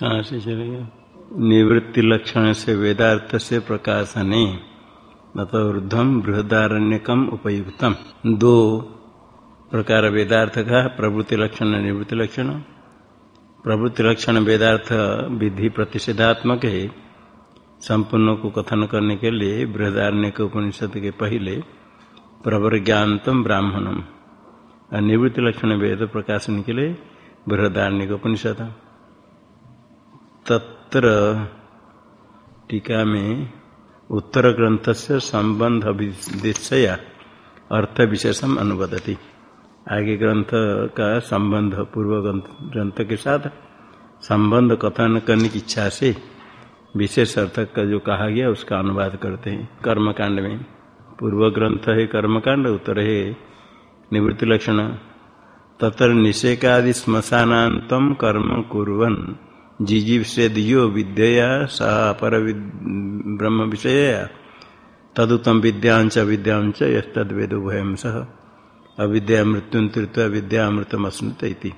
कहाँ से चलेगा निवृत्ति लक्षण से वेदार्थ से प्रकाशने नतवृद्धम बृहदारण्यकम उपयुक्तम। दो प्रकार वेदार्थ का प्रवृत्ति लक्षण, निवृत्ति लक्षण। प्रवृत्ति लक्षण वेदार्थ विधि प्रतिषेधात्मक है। संपूर्ण को कथन करने के लिए बृहदारण्य के उपनिषद के पहले प्रवर्ज्ञातम ब्राह्मणम। निवृत्ति लक्षण वेद प्रकाशन के लिए बृहदारण्य उपनिषद। तत्र टीका में उत्तर ग्रंथ से संबंध अभिदेशया अर्थ विशेषम अनुबदती आगे ग्रंथ का संबंध, पूर्व ग्रंथ के साथ संबंध कथन करने की इच्छा से विशेष अर्थ का जो कहा गया, उसका अनुवाद करते हैं। कर्मकांड में पूर्व ग्रंथ है कर्मकांड, उत्तर है निवृत्ति लक्षण। तत्र निषेकादि श्मशानातम कर्म कुरन जीजीव से दियो विद्या सा पर ब्रह्म विषय तदुतम विद्यांच विद्यांच यद वेदोभयम सह अविद्या मृत्यु तृत्व विद्या अमृतम अश्नुत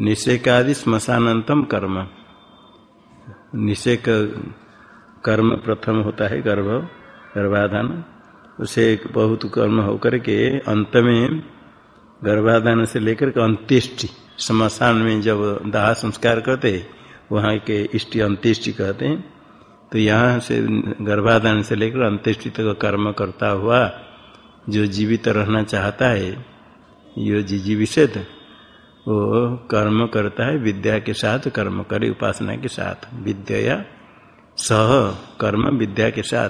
निषेकादि श्मशानतम कर्म। निषेक कर्म प्रथम होता है गर्भ, गर्भाधान। उसे बहुत कर्म होकर के अंत में गर्भाधान से लेकर के अंत्येष्टि। शमशान में जब दाह संस्कार करते, वहाँ के इष्टि अंत्येष्टि कहते हैं। तो यहाँ से गर्भाधान से लेकर अंत्येष्टि तक कर्म करता हुआ जो जीवित रहना चाहता है, यो जी जीविषेद वो कर्म करता है, विद्या के साथ कर्म करे, उपासना के साथ। विद्या सह कर्म विद्या के साथ।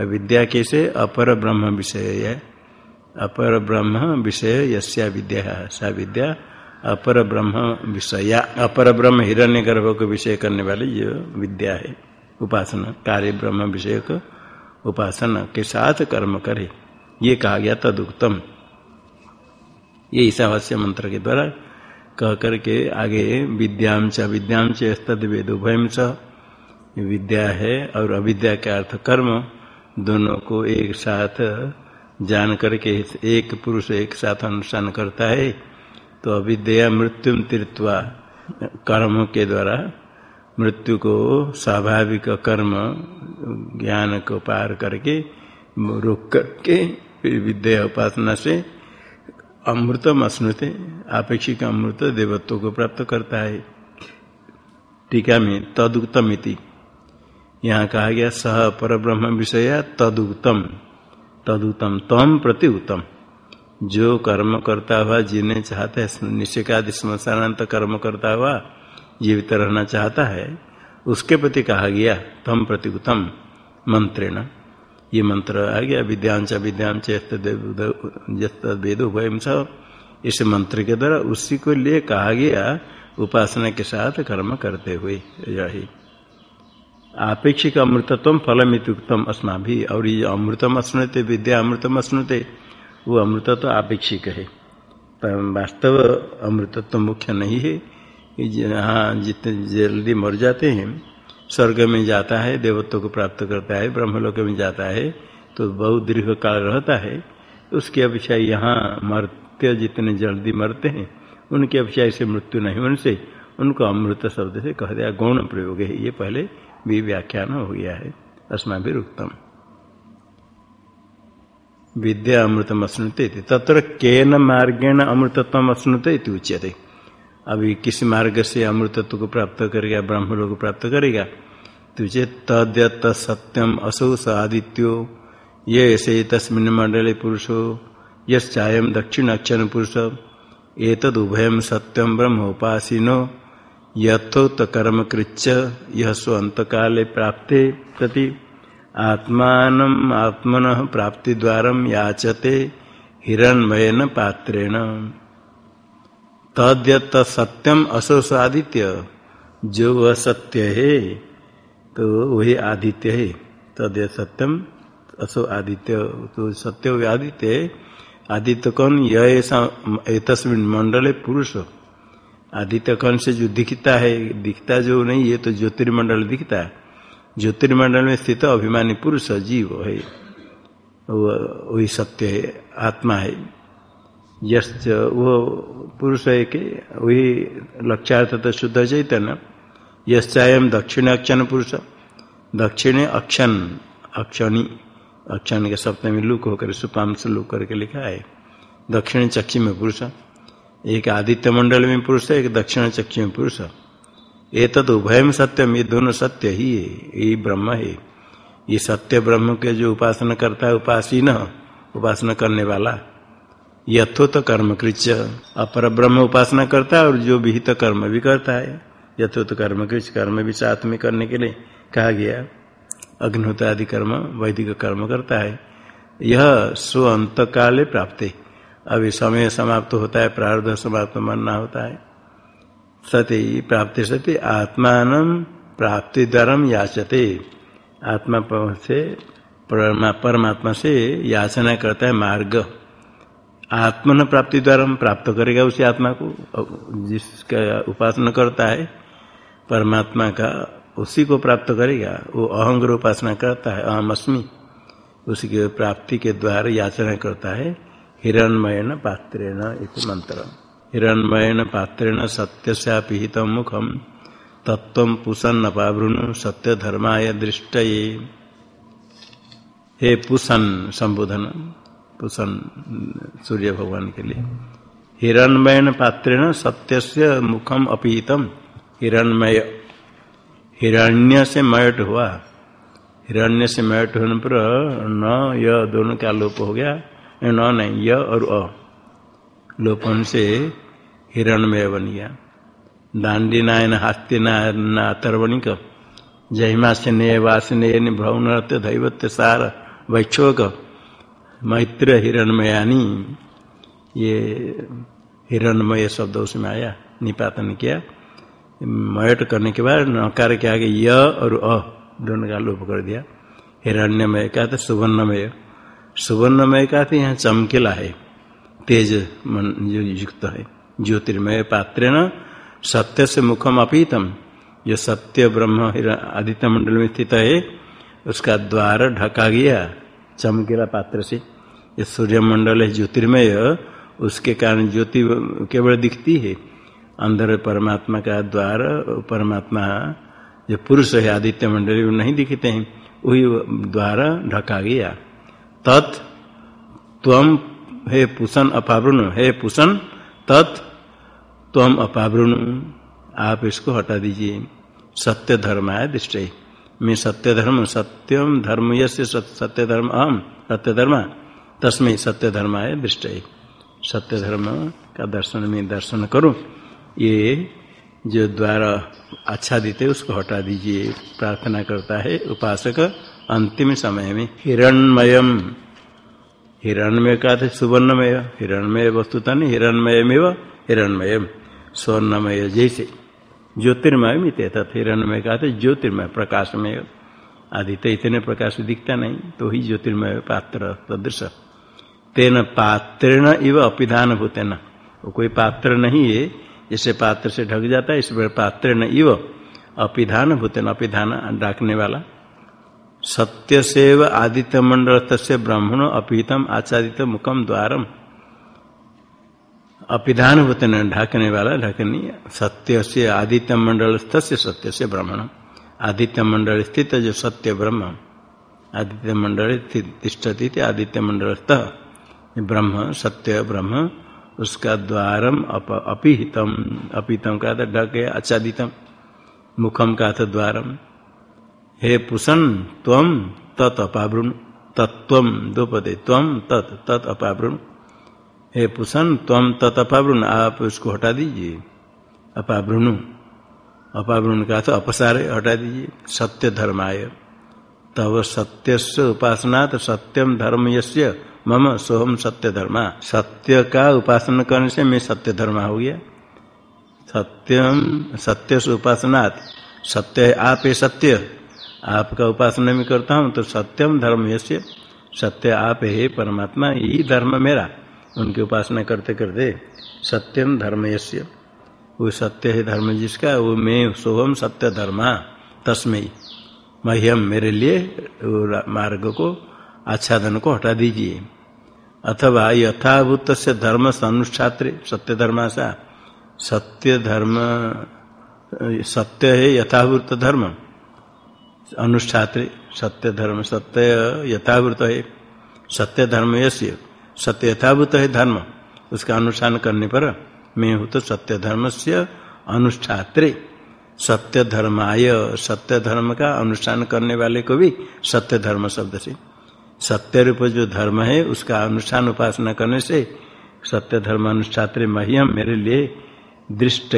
विद्या कैसे? अपर ब्रह्म विषय है। अपर ब्रह्म विषय यस्या विद्या, सा विद्या अपर ब्रह्म विषया अपर ब्रह्म हिरण्य गर्भ को विषय करने वाली ये विद्या है। उपासना कार्य ब्रह्म विषय को उपासना के साथ कर्म करे। ये कहा गया तदुक्तम। ये ईसावास्य मंत्र के द्वारा कह करके आगे विद्याम च विद्याम चद वेद उभयम स। विद्या है और अविद्या के अर्थ कर्म दोनों को एक साथ जान करके, एक पुरुष एक साथ अनुष्ठान करता है। तो अविद्या मृत्यु तीर्थवा कर्म के द्वारा मृत्यु को स्वाभाविक कर्म, ज्ञान को पार करके, रोक करके फिर विद्या उपासना से अमृतम अश्नुते आपेक्षिक अमृत देवत्व को प्राप्त करता है। टीका में तदुक्तम इति। यहाँ कहा गया सह पर ब्रह्म विषय तदुक्तम तदुतम तम प्रति उत्तम। जो कर्म करता हुआ, जीने चाहता है निश्चिकादि स्मशानांत कर्म करता हुआ, जीवित रहना चाहता है, उसके प्रति कहा गया, तम प्रति उत्तम मंत्रेण। ये मंत्र आ गया विद्यांश विद्यांश वेदो इस मंत्र के द्वारा उसी को लिए कहा गया, उपासना के साथ कर्म करते हुए, यही। आपेक्षिक अमृतत्व फलम इतुक्तम अस्मा भी और ये अमृतम अश्नुते, विद्या अमृतम अश्नुते। वो अमृतत्व तो आपेक्षिक है। पर वास्तव अमृतत्व मुख्य नहीं है। जहाँ जितने जल्दी मर जाते हैं, स्वर्ग में जाता है, देवत्व को प्राप्त करता है, ब्रह्मलोक में जाता है तो बहुत दीर्घ काल रहता है। उसकी अपेक्षा यहाँ मरते जितने जल्दी मरते हैं, उनकी अपेक्षा ऐसे मृत्यु नहीं उनसे उनको अमृत शब्द से कह दिया, गौण प्रयोग है। ये पहले भी व्याख्यान हो गया है। अस्मा भी उत्तम विद्या अमृतम अश्नुते तत्र केन मार्गेण अमृतत्व अश्नुते उच्यते। अभी किस मार्ग से अमृतत्व को प्राप्त करेगा ब्रह्म लोग प्राप्त करेगा तुझे तद्यत सत्यम असौ स आदित्यो ये से तस्मिन मंडले पुरुषो यम दक्षिण अक्षर पुरुष एतद उभयम सत्यम ब्रह्म उपासीनो यथोत कर्म कृच्य यह स्वंत काले प्राप्ते प्रति आत्मान आत्मन प्राप्ति द्वार याचते, हिरणमयन पात्रेण। तद्यत सत्यम असोस आदित्य जो वह सत्य है तो वही आदित्य है। तद सत्यम असो आदित्य तो सत्य वही आदित्य है। आदित्य कौन? यह मंडल पुरुष। आदित्य कौन से जो दिखता है? दिखता जो नहीं, ये तो ज्योतिर्मंडल दिखता है। ज्योतिर्मंडल में स्थित अभिमानी पुरुष जीव है। वही सत्य है, आत्मा है। यश, वो पुरुष है कि वही लक्ष्यार्थ तो शुद्ध चैतन्य। यश्चायम दक्षिण अक्षण पुरुष, दक्षिण अक्षण अक्षणी। अक्षण के सप्तमी लुक होकर सुपांश लुक करके लिखा है। दक्षिण चक्षी में पुरुष, एक आदित्य मंडल में पुरुष है एक दक्षिण चक्षी में पुरुष। ये तद सत्यम ये दोनों सत्य ही है यही ब्रह्म है। ये सत्य ब्रह्म के जो उपासना करता है उपासीन उपासना करने वाला। यथोत कर्म कृत्य, अपर ब्रह्म उपासना करता है और जो विहित कर्म भी करता है। यथोत कर्म कृच कर्म भी साथ में करने के लिए कहा गया। अग्निहोत्र आदि कर्म, वैदिक कर्म करता है। यह स्व अंत काले प्राप्त अभी समय समाप्त होता है, प्रारब्ध समाप्त मानना होता है। सती प्राप्ति सती आत्मान प्राप्ति द्वारा याचते आत्मा से परमात्मा से याचना करता है मार्ग। आत्मन प्राप्ति द्वारा प्राप्त करेगा उसी आत्मा को, जिसका उपासना करता है, परमात्मा का उसी को प्राप्त करेगा। वो अहंग उपासना करता है अहम अस्मी उसकी प्राप्ति के द्वारा याचना करता है, हिरणमयन पात्रेण इति मंत्र हिरणमयन पात्रेण सत्य से मुखम तत्व पुसन अपावृणु सत्य धर्माय दृष्ट हे पुसन संबोधन, पुसन सूर्य भगवान के लिए। हिरणमयन पात्रेण सत्य से मुखम अपीतम हिरणमय, हिरण्य से मयट हुआ। हिरण्य से मयट होने पर न, य दोनों का लोप हो गया, न, नहीं, य और अ। लोपन से हिरणमय बन गया दांडी नायन हास्ति नातर्वणिक जहिमा से ने वासने भ्रौन दैवत्य, सार, वैक्षोक मैत्र हिरणमयानी ये हिरणमय शब्द उसमें आया, निपातन किया। मयट करने के बाद नकार के आगे य और अ दोनों का लोप कर दिया। हिरण्यमय का था सुवर्णमय। सुवर्णमय का था यहाँ चमकीला है, तेज मन जो युक्त है। ज्योतिर्मय पात्र न सत्य से मुखम अपीतम जो सत्य ब्रह्म आदित्य मंडल में स्थित है, उसका द्वार ढका गया, चमकीला पात्र से। ये सूर्य मंडल है ज्योतिर्मय, उसके कारण ज्योति केवल दिखती है। अंदर परमात्मा का द्वार, परमात्मा, जो पुरुष है आदित्य मंडल नहीं दिखते हैं, वही द्वार ढका गया। तत् तम हे पुषण अपावृण, हे पुषण तत् तम अपावृण आप इसको हटा दीजिए। सत्य धर्म है दृष्टि। मैं सत्य धर्म, सत्यम धर्म यश सत्य धर्म, अहम, सत्य धर्म, तस्में सत्य धर्म है दृष्ट। सत्य धर्म का दर्शन में दर्शन करो। ये जो द्वारा अच्छा देते उसको हटा दीजिए। प्रार्थना करता है उपासक अंतिम समय में। हिरणमयम। हिरणमय का सुवर्णमय। हिरणमय वस्तुता नहीं, हिरणमयमेव हिरणमयम। स्वर्णमय, जैसे ज्योतिर्मय मिते तथा हिरणमय का थे, ज्योतिर्मय प्रकाशमय। आदित्य इतने प्रकाश दिखता नहीं तो ही ज्योतिर्मय पात्र सदृश तेन पात्रेण इव अपिधान भूते न वो कोई पात्र नहीं है, जैसे पात्र से ढक जाता है, इस पर पात्रेण इव अपिधान भूतेन अपिधान डाकने वाला। सत्य सेव आदित्य मंडल तस्य ब्राह्मण अपितम आचादित मुखम द्वारम। अपिधान भूतन ढाकने वाला ढकनी सत्य से आदित्य मंडल से सत्य से ब्राह्मण आदित्य मंडल स्थित जो सत्य ब्रह्म। आदित्य मंडल तिष्ठती आदित्य मंडल ब्रह्म सत्य ब्रह्म उसका द्वारम अप, अपिहितम। अपितम का था ढक आच्छादितम। मुखम का था द्वारम। हे पुषण तम तत् अपावृण तत्व दो पदे तम तत् तत् अपावृण हे पुषण तम तत् अपावृण आप उसको हटा दीजिए। अपावृणु। अपावृण का था अपसार हटा दीजिए। सत्य धर्माय। तब सत्य उपासना तो सत्यम धर्म यश्य मम सोहम सत्य धर्मा। सत्य का उपासना करने से मैं सत्य धर्मा हो गया। सत्यम सत्य से उपासना सत्य आप है सत्य। आपका उपासना में करता हूँ तो सत्यम धर्म यश्य सत्य आप है परमात्मा, यही धर्म मेरा। उनकी उपासना करते करते सत्यम धर्म यश्य वो सत्य है धर्म जिसका, वो मैं सोहम सत्य धर्मा तस्मय मह्यम मेरे लिए मार्ग को, आच्छादन को हटा दीजिए। अथवा यथाभूत से धर्म अनुष्ठात्र सत्य धर्माशा सत्य धर्म, सत्य है यथावृत धर्म। अनुष्ठात्र, सत्य धर्म, सत्य यथावृत है। सत्य धर्म यश्य सत्य यथाभूत है धर्म। उसका अनुष्ठान करने पर मैं हूँ तो सत्य धर्म से अनुष्ठात्रे। सत्य धर्म आय सत्य धर्म का अनुष्ठान करने वाले को भी सत्य धर्म शब्द से। सत्य रूप जो धर्म है, उसका अनुष्ठान उपासना करने से सत्य धर्म अनुष्ठात्र मह्यम मेरे लिए दृष्ट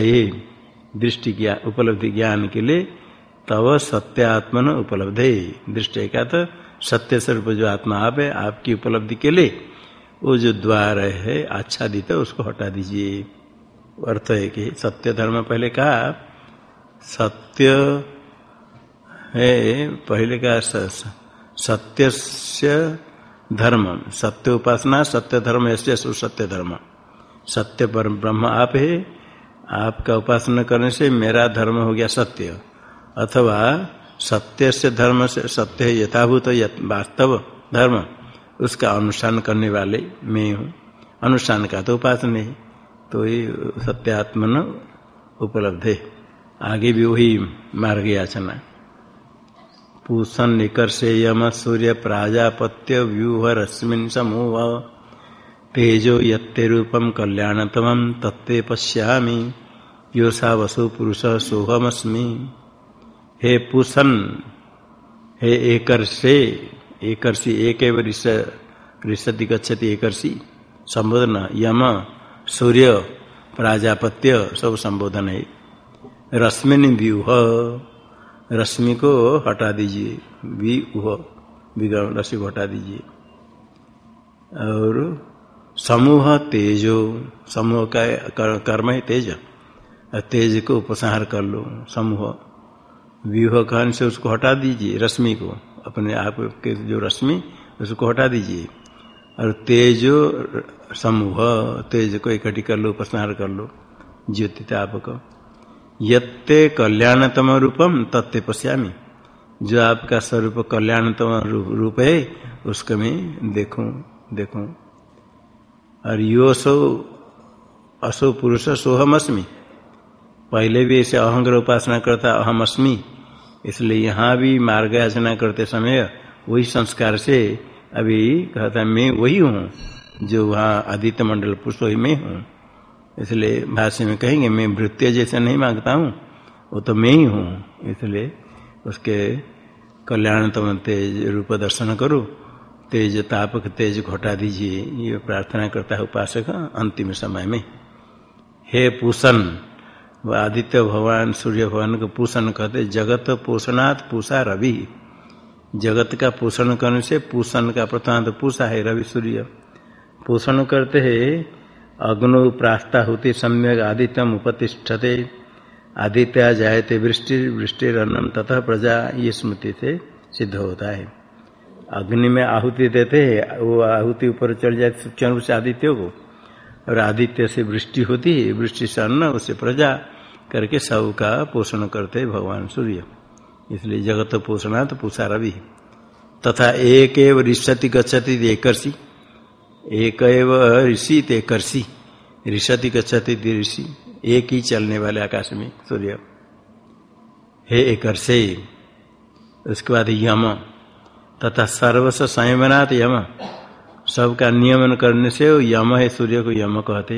दृष्टि ज्ञान उपलब्धि ज्ञान के लिए तव सत्यात्मन उपलब्ध। है दृष्टि का तो सत्य स्वरूप जो आत्मा आप है, आपकी उपलब्धि के लिए वो जो द्वार है, आच्छादित है, उसको हटा दीजिए। अर्थ है कि सत्य धर्म पहले कहा, सत्य है, पहले का सत्य से धर्म सत्य उपासना, सत्य धर्म, ऐसे सत्य धर्म। सत्य पर ब्रह्म आप है, आपका उपासना करने से मेरा धर्म हो गया सत्य। अथवा सत्य से धर्म से सत्य यथाभूत वास्तव धर्म। उसका अनुष्ठान करने वाले मैं हूँ। अनुष्ठान का तो उपासना है तो ये सत्यात्मन उपलब्ध है। आगे भी वही मार्ग याचना पूषण निकर्षे यम सूर्य प्राजापत्य व्यूह रश्मिन समूह। तेजो यत्ते रूपम कल्याणतम तत्व पश्यामी योसा वसु पुरुष सोहमस्मी हे पूषण, हे एकर्षे एकर्षि एक ऋषति गच्छति एकर्षि। संबोधन, यम, सूर्य, प्राजापत्य, सब संबोधन है। रश्मिन व्यूह। रश्मि को हटा दीजिए, व्यूह रश्मि को हटा दीजिए। और समूह तेजो, समूह का कर्म है तेज। तेज को उपसंहार कर लो, समूह। व्यूह कहन से उसको हटा दीजिए रश्मि को अपने आप के जो रश्मि, उसको हटा दीजिए। और तेजो समूह, तेज को इकट्ठी कर लो उपसंहार कर लो ज्योति तापक यत्ते कल्याणतम रूपम तत्ते पश्यामी। जो आपका स्वरूप कल्याणतम रूप है, उसको मैं देखूँ देखूँ। और यो सो, असो पुरुष सोहम अस्मी पहले भी ऐसे अहंग्र उपासना करता अहम अस्मी इसलिए यहाँ भी मार्ग याचना करते समय वही संस्कार से अभी कहता मैं वही हूँ जो वहाँ आदित्य मंडल पुरुष वही मैं हूँ। इसलिए भाष्य में कहेंगे, मैं वृत्य जैसे नहीं माँगता हूँ, वो तो मैं ही हूँ। इसलिए उसके कल्याणतम तेज रूप दर्शन करो, तेज तापक, तेज घटा दीजिए, ये प्रार्थना करता है उपासक अंतिम समय में। हे पूषण आदित्य भगवान सूर्य भगवान को पोषण कहते जगत पोषणात् पूषा रवि। जगत का पोषण करने से पूषण का प्रथम पूषा है रवि सूर्य। पोषण करते है, अग्नो प्रास्ता होती सम्यक आदित्यम उपतिष्ठते। आदित्य जायते वृष्टि वृष्टि रनम तथा प्रजा ये स्मृति से सिद्ध होता है। अग्नि में आहुति देते हैं, वो आहुति ऊपर चढ़ जाए सूक्ष्म से आदित्य को। और आदित्य से वृष्टि होती है, वृष्टि से अन्न, उससे प्रजा करके सब का पोषण करते भगवान सूर्य। इसलिए जगत पोषणा तो पूषा रवि तथा एक एव ऋषति गच्छति एकर्षि एक एव ऋषि तेकर्षि ऋषति गच्छति ऋषि एक ही चलने वाले आकाश में सूर्य। हे एकर्षे, उसके बाद यम। तथा सर्वस्व संयमनाथ यम। सबका नियमन करने से यम है, सूर्य को यम कहते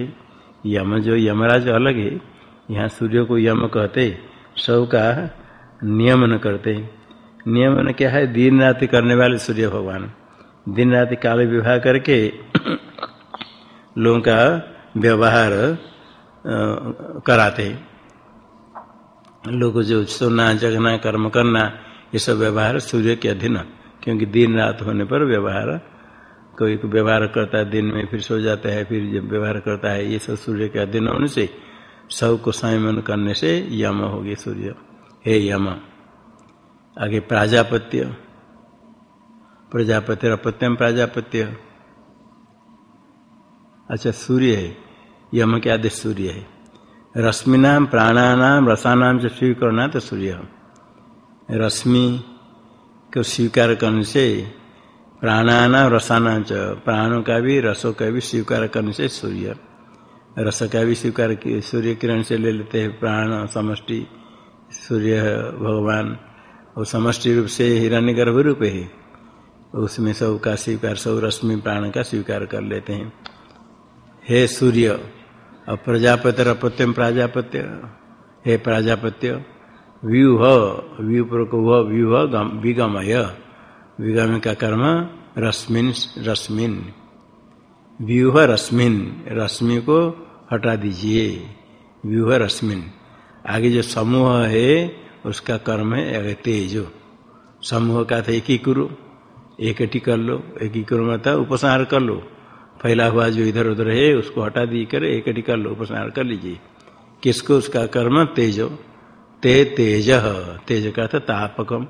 यम जो यमराज अलग है यहाँ सूर्य को यम कहते, सबका नियमन करते। नियमन क्या है? दिन रात करने वाले सूर्य भगवान। दिन रात काल विवाह करके लोगों का व्यवहार कराते। लोग जो सोना, जगना, कर्म करना, ये सब व्यवहार सूर्य के अधीन क्योंकि दिन रात होने पर व्यवहार, कोई व्यवहार करता है, दिन में फिर सो जाता है, फिर जब व्यवहार करता है, ये सब सूर्य के अधीन होने से सबको संयमन करने से यम हो गए सूर्य। हे यम, आगे प्राजापत्य। प्रजापत्य अपत्यम प्राजापत्य। अच्छा सूर्य है। यम के आदेश सूर्य है। रश्मिनाम प्राणानाम रसानाम से स्वीकरणा तो सूर्य। रश्मि को स्वीकार करने से, प्राणाना, रसाना च, प्राणों का भी, रसों का भी स्वीकार करने से सूर्य। रस का भी स्वीकार किए सूर्य किरण से ले लेते हैं प्राण, समष्टि, सूर्य भगवान। वो समष्टि रूप से हिरण्य गर्भ रूप है। उसमें सब का स्वीकार, सब रश्मि प्राण का स्वीकार कर लेते हैं। हे सूर्य और प्रजापति अपत्यम प्राजापत्य। हे प्राजापत्य, व्यूह व्यूपूर्वक वह व्यूह विगमय। विगम का कर्म रश्मिन रश्मिन। व्यूह रश्मिन, रश्मि को हटा दीजिए। व्यूह रश्मिन आगे जो समूह है, उसका कर्म है तेज समूह का था एक ही करो एक कर लो, एक ही करो मतलब उपसंहार कर लो। फैला हुआ जो इधर उधर है, उसको हटा दी कर एक कर लो उपसंहार कर लीजिए। किसको उसका कर्म? तेजो। ते तेज। तेज का था तापकम,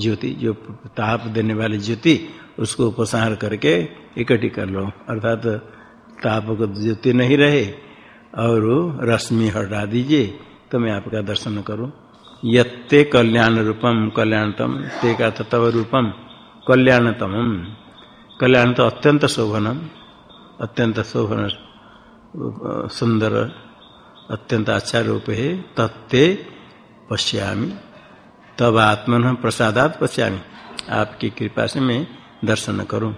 ज्योति। जो ताप देने वाली ज्योति, उसको उपसंहार करके इकट्ठी कर लो। अर्थात तापक ज्योति नहीं रहे और रश्मि हटा दीजिए तो मैं आपका दर्शन करूँ। यत्ते कल्याण रूपम, कल्याणतम ते का तव रूपम कल्याणतम कल्याण तो अत्यंत शोभनम, अत्यंत शोभन, सुंदर, अत्यंत अच्छा रूप है। तत्ते पश्यामी, तब आत्मन प्रसादात पश्यामी। आपकी कृपा से मैं दर्शन करूँ।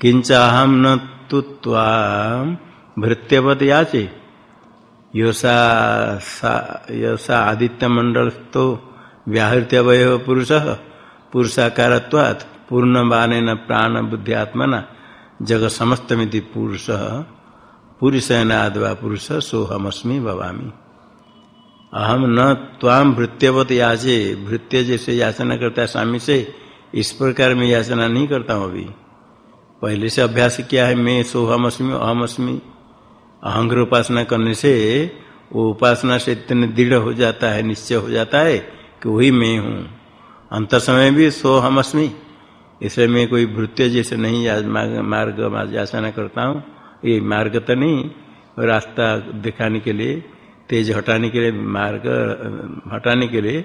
किंच अहम न तुवा भृत्यवत याचे। योसा आदित्य मंडल तो व्याहृत्य वय पुरुष। पुरुषाकार पूर्ण बान प्राण बुद्धिआत्मना जग समस्तमिति पुरुष। पुरुष नादवा पुरुष सोहमस्मी भवामी। अहम न ताम भृत्यवत याचे। भृत्य जैसे याचना करता है स्वामी से, इस प्रकार मैं याचना नहीं करता हूँ अभी। पहले से अभ्यास किया है, मैं सोहम अस्मी अहम अस्मी अहंग्र उपासना करने से वो उपासना से इतने दृढ़ हो जाता है, निश्चय हो जाता है कि वही मैं हूँ। अंत समय भी सो हम अस्मी। इसलिए मैं कोई भृत्य जैसे नहीं मार्ग याचना करता हूँ। ये मार्ग तो नहीं, रास्ता दिखाने के लिए, तेज हटाने के लिए, मार्ग, हटाने के लिए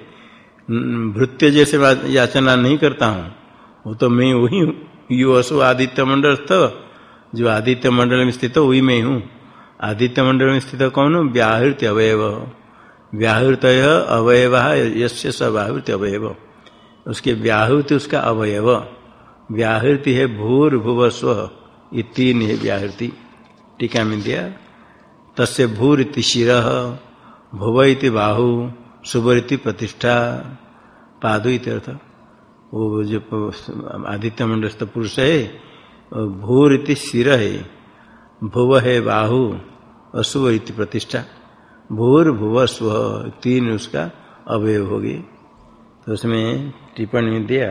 भृत्य जैसे याचना नहीं करता हूँ। वो तो मैं वही हूँ। यु असो आदित्य मंडल स्थ जो आदित्य मंडल में स्थित हो, वही मैं हूँ। आदित्य मंडल में स्थित कौन? व्याहृत अवयव व्याहृत अवयव यश सवाहृत अवयव उसके व्याहृत उसका अवयव। व्याहृति है भूर भुव स्व ये तीन है व्याहृति। टीका में दिया। तस्य भूर इति शिर, भुव इति बाहु, सुबर इति प्रतिष्ठा, पादु इत्यर्थ वो जो आदित्य मंडलस्थ पुरुष है भूर इति शिर है। भुव है बाहु। अशुभ इति प्रतिष्ठा। भूर भुव स्व तीन उसका अवय हो गए तो उसमें टिप्पणी दिया,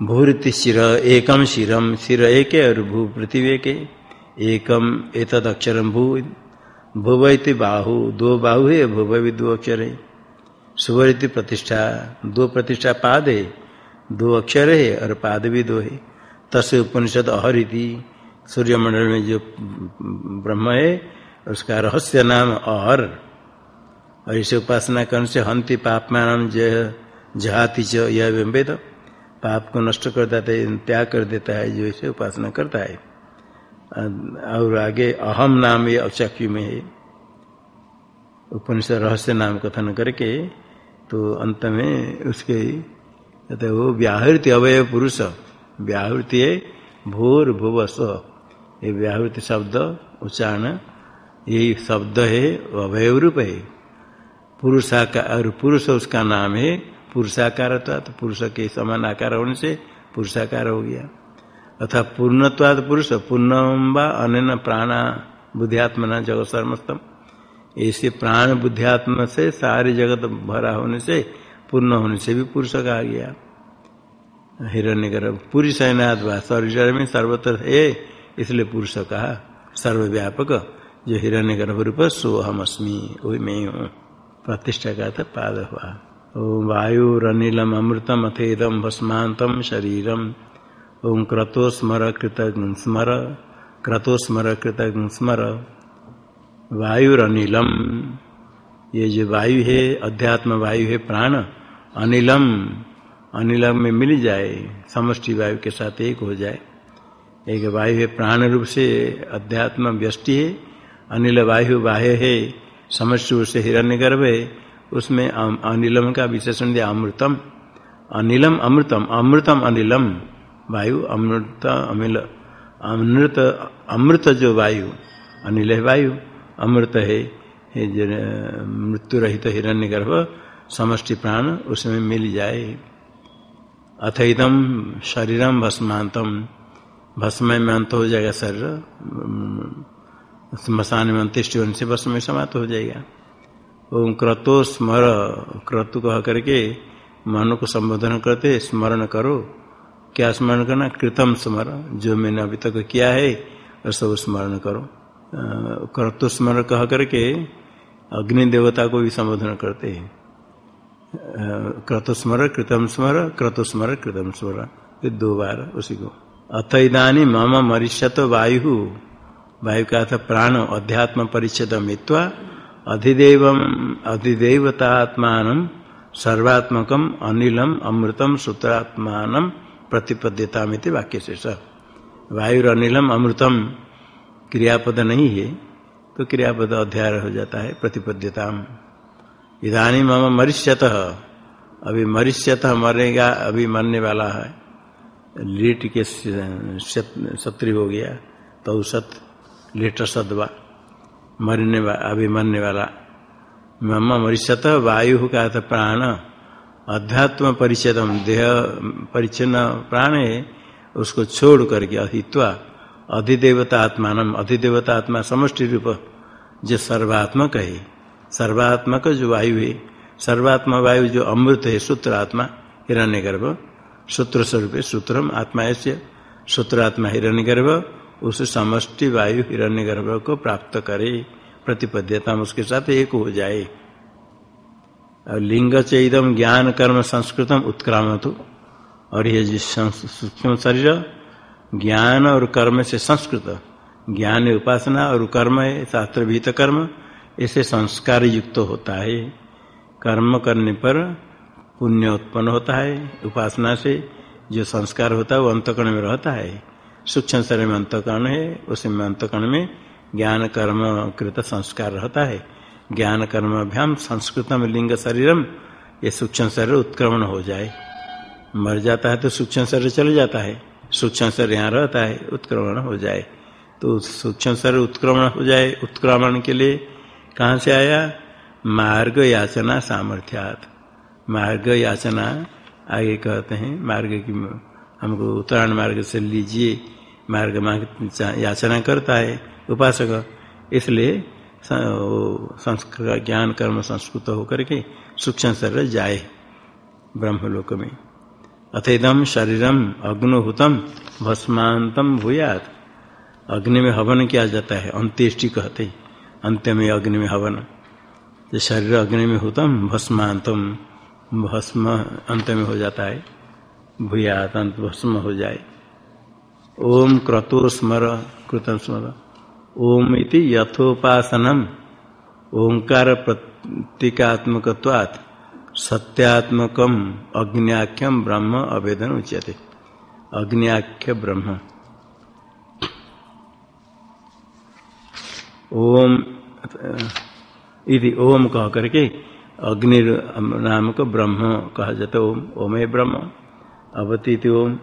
भूरिति शिर एकम शिरम शिर एक और भू पृथ्वी एक एकम एतद अक्षरम भू, भुव इति बाहु, दो बाहु है, भुव भी दो अक्षर है। सुवर प्रतिष्ठा, दो प्रतिष्ठा पाद है, दो अक्षर है और पाद भी दो है। तस् उपनिषद अहरिति सूर्यमंडल में जो ब्रह्म है, उसका रहस्य नाम अहर और इसे उपासना करने से? हंति पापमान जहाति च, यह वेद पाप को नष्ट कर देता है त्याग कर देता है, जो इसे उपासना करता है। और आगे अहम नाम ये अचक्यु में है। उपनिषद रहस्य नाम कथन करके तो अंत में उसके कहते वो व्याहृति अवय पुरुष। व्याहृति भूर भुव स्व ये व्याहृत शब्द, उच्चारण यही शब्द है अवय रूप है। पुरुषाकार पुरुष उसका नाम है, पुरुषाकार तो पुरुष के समान आकार होने से पुरुषाकार हो गया। अथा पूर्णत्वाद पुरुष, पूर्ण अन प्राणा बुद्धियात्मना जगत सर्वस्तम ऐसे प्राण बुद्धियात्म से सारे जगत भरा होने से, पूर्ण होने से भी पुरुष कहा गया। हिरण्य गर्भ पूरी सैनाथ शरीर में सर्वत्र है। इसलिए पुरुष कहा, सर्वव्यापक, जो हिरण्य गर्भ रूप सो हम अस्मी वही मैं हूँ। प्रतिष्ठा का था पाद हुआ ओम वायुरनिलम अमृतम अथेदम भस्मांतम शरीरम। ओम क्रतो स्मर कृतज्ञ स्मर क्रतो स्मर कृतज्ञ स्मर। वायुरनिलम, ये जो वायु है, अध्यात्म वायु है, प्राण, अनिलम अनिलम में मिल जाए, समष्टि वायु के साथ एक हो जाए। एक वायु है प्राण रूप से अध्यात्म व्यष्टि है, अनिल वायु बाह्य है समश्रु से हिरण्य गर्भ है, उसमें अनिलम का विशेषण दिया, अमृतम। अनिलम अमृतम अमृतम अनिलम, वायु अमृत अमिल, अमृत अमृत जो वायु, अनिल है वायु, अमृत है मृत्यु रहित हिरण्य गर्भ समष्टि प्राण उसमें मिल जाए। अथ इदम शरीरम भस्मांतम। भस्म में अंत हो जाएगा शरीर स्मशान में अंत्येष्टि होने से भस्म में समाप्त हो जाएगा। ओम क्रतो स्मर, क्रतु कह करके मन को संबोधन करते स्मरण करो। क्या स्मरण करना? कृतम स्मर, जो मैंने अभी तक किया है, और सब स्मरण करो। क्रतु स्मरण कह करके अग्नि देवता को भी संबोधन करते हैं। क्रतुस्मर कृतम स्मर क्रतुस्मर कृतम स्मर। ये दो बार उसी को। अथ इधानी मम मरिष्यत वायु। वायु का था प्राण, अध्यात्म परिच्छेद मित्वा अधिदेव, अधिदेवतात्मान सर्वात्मकम, अनिलम, अमृतम, सूत्रात्मान प्रतिपद्यता में वाक्य शेष वायु अनिलम, अमृतम क्रियापद नहीं है तो क्रियापद अध्याय हो जाता है प्रतिपद्यता इधानी मम मरिष्यत, अभी मरिष्यत मरेगा, अभी मरने वाला है। लीट के सत्री हो गया तो सत लेट सदवा मरने वा, अभी मरने वाला। मम मरिष्यत वायु का था प्राण अध्यात्म परिच्छेदम देह परिचन्न प्राण है उसको छोड़ करके अहित्वा अधिदेवता आत्मान अधिदेवता आत्मा समष्टि रूप जो सर्वात्मक है। सर्वात्मक जो वायु है सर्वात्मा वायु जो अमृत है सूत्र आत्मा हिरण्य गर्भ सूत्र स्वरूप सूत्रम आत्मा ऐसे सूत्र आत्मा हिरण्य गर्भ उस समष्टि वायु हिरण्य गर्भ को प्राप्त करे प्रतिपद्यता उसके साथ एक हो जाए। और लिंग चेदम ज्ञान, कर्म, संस्कृतम उत्क्रामत। और ये जिस सूक्ष्म शरीर, ज्ञान और कर्म से संस्कृत, ज्ञान उपासना और कर्म है शास्त्र भीत कर्म ऐसे संस्कार युक्त तो होता है। कर्म करने पर पुण्य उत्पन्न होता है, उपासना से जो संस्कार होता है, वो अंतकर्ण में रहता है। सूक्ष्म शरीर में अंतकर्ण है उसमें अंतकर्ण में ज्ञान कर्म कृत संस्कार रहता है। ज्ञान कर्म अभ्याम संस्कृतम लिंग शरीरम, ये सूक्ष्म शरीर उत्क्रमण हो जाए। मर जाता है तो सूक्ष्म शरीर चले जाता है। सूक्ष्म शरीर यहाँ रहता है, उत्क्रमण हो जाए। तो सूक्ष्म शरीर उत्क्रमण हो जाए, उत्क्रमण के लिए कहाँ से आया? मार्ग याचना सामर्थ्यात। मार्ग याचना आगे कहते हैं। मार्ग की हमको उत्तरायण मार्ग से लीजिए। मार्ग मांग याचना करता है उपासक। इसलिए संस्कृत ज्ञान, कर्म, संस्कृत होकर के सूक्ष्म शरीर जाए ब्रह्मलोक में। अथेदम शरीरम अग्नोहुतम भस्मांतम भूयात। अग्नि में हवन किया जाता है, अंत्येष्टि कहते अंत्य में अग्नि में हवन। शरीर अग्नि में हुतम, भस्मांतम। भस्म अंत में हो जाता है। भूयात अंत भस्म हो जाए। ओम क्रतुर स्मर, कृतम स्मर। ओम इति यथोपासनम। ओंकार प्रतीकात्मकवात् सत्यात्मकम अग्नियाख्यम ब्रह्म अवेदन उच्यते। अग्नियाख्य ब्रह्म। ओम, इति ओम कह करके अग्नि नामक ब्रह्म कहा जाता ओम ओम ब्रह्म अवती ओम।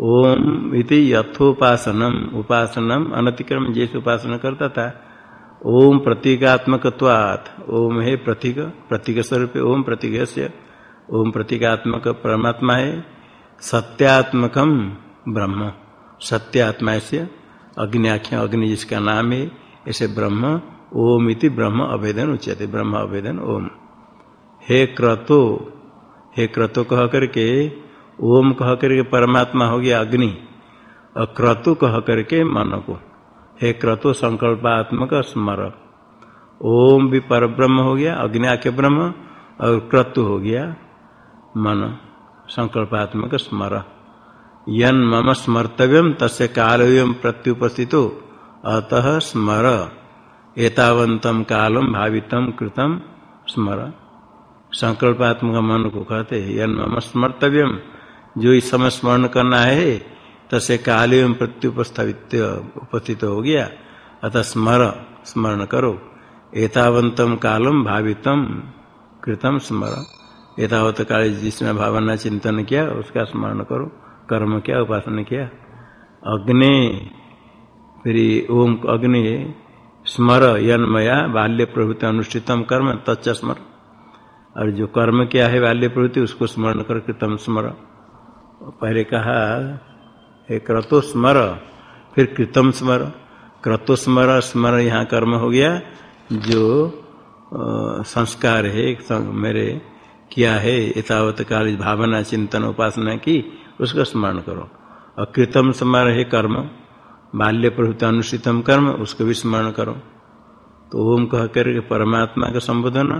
ओम इति यथोपासनम, उपासनम अनतिक्रम जैसे उपासना करता था। ओम प्रतीकात्मक ओम है प्रतीक प्रतीक स्वरूप ओम प्रतीक ओम प्रतीकात्मक परमात्मा है, सत्यात्मकम ब्रह्म। सत्यात्मा से अग्नियाख्या अग्नि जिसका नाम है, ऐसे ब्रह्म ओम इति ब्रह्म अभेदन उच्यते। ब्रह्म अवेदन ओम। हे क्रतो हे क्रतो कह करके, ओम कह करके परमात्मा हो गया अग्नि। और क्रतु कह करके मन को हे क्रतु, संकल्पात्मक स्मर ओम भी पर ब्रह्म हो गया अग्नि आके ब्रह्म, और क्रतु हो गया, मन। संकल्पात्मक स्मर। यन मम स्मर्तव्यम तस्य काल प्रत्युपस्थित। अतः स्मर। एतावंतम कालम भावितम कृतम स्मर। संकल्पात्मक मन को कहते हैं मम स्मर्तव्यम। जो इस समय स्मरण करना है, तसे काले में प्रत्युपस्थापित उपस्थित हो गया। अतः स्मर, स्मरण करो। एतावंतम कालम भावितम कृतम स्मर। एतावत काल जिसने भावना चिंतन किया, उसका स्मरण करो। कर्म किया, उपासना किया। अग्नि, फिर ओम, अग्नि स्मर यन्मया बाल्य प्रभृति अनुष्ठितम कर्म, तच्च स्मर। और जो कर्म किया है बाल्य प्रवृत्ति उसको स्मरण कर कृतम स्मर। पहले कहा, हे क्रतो स्मर, फिर कृतम स्मर। क्रतो स्मर स्मर यहाँ कर्म हो गया, जो संस्कार है मेरे किया है एतावत काल भावना, चिंतन, उपासना की, उसका स्मरण करो। और कृतम स्मरण है कर्म। बाल्य प्रभुता अनुष्ठितम कर्म, उसको भी स्मरण करो। तो ओम कह करके परमात्मा का संबोधन,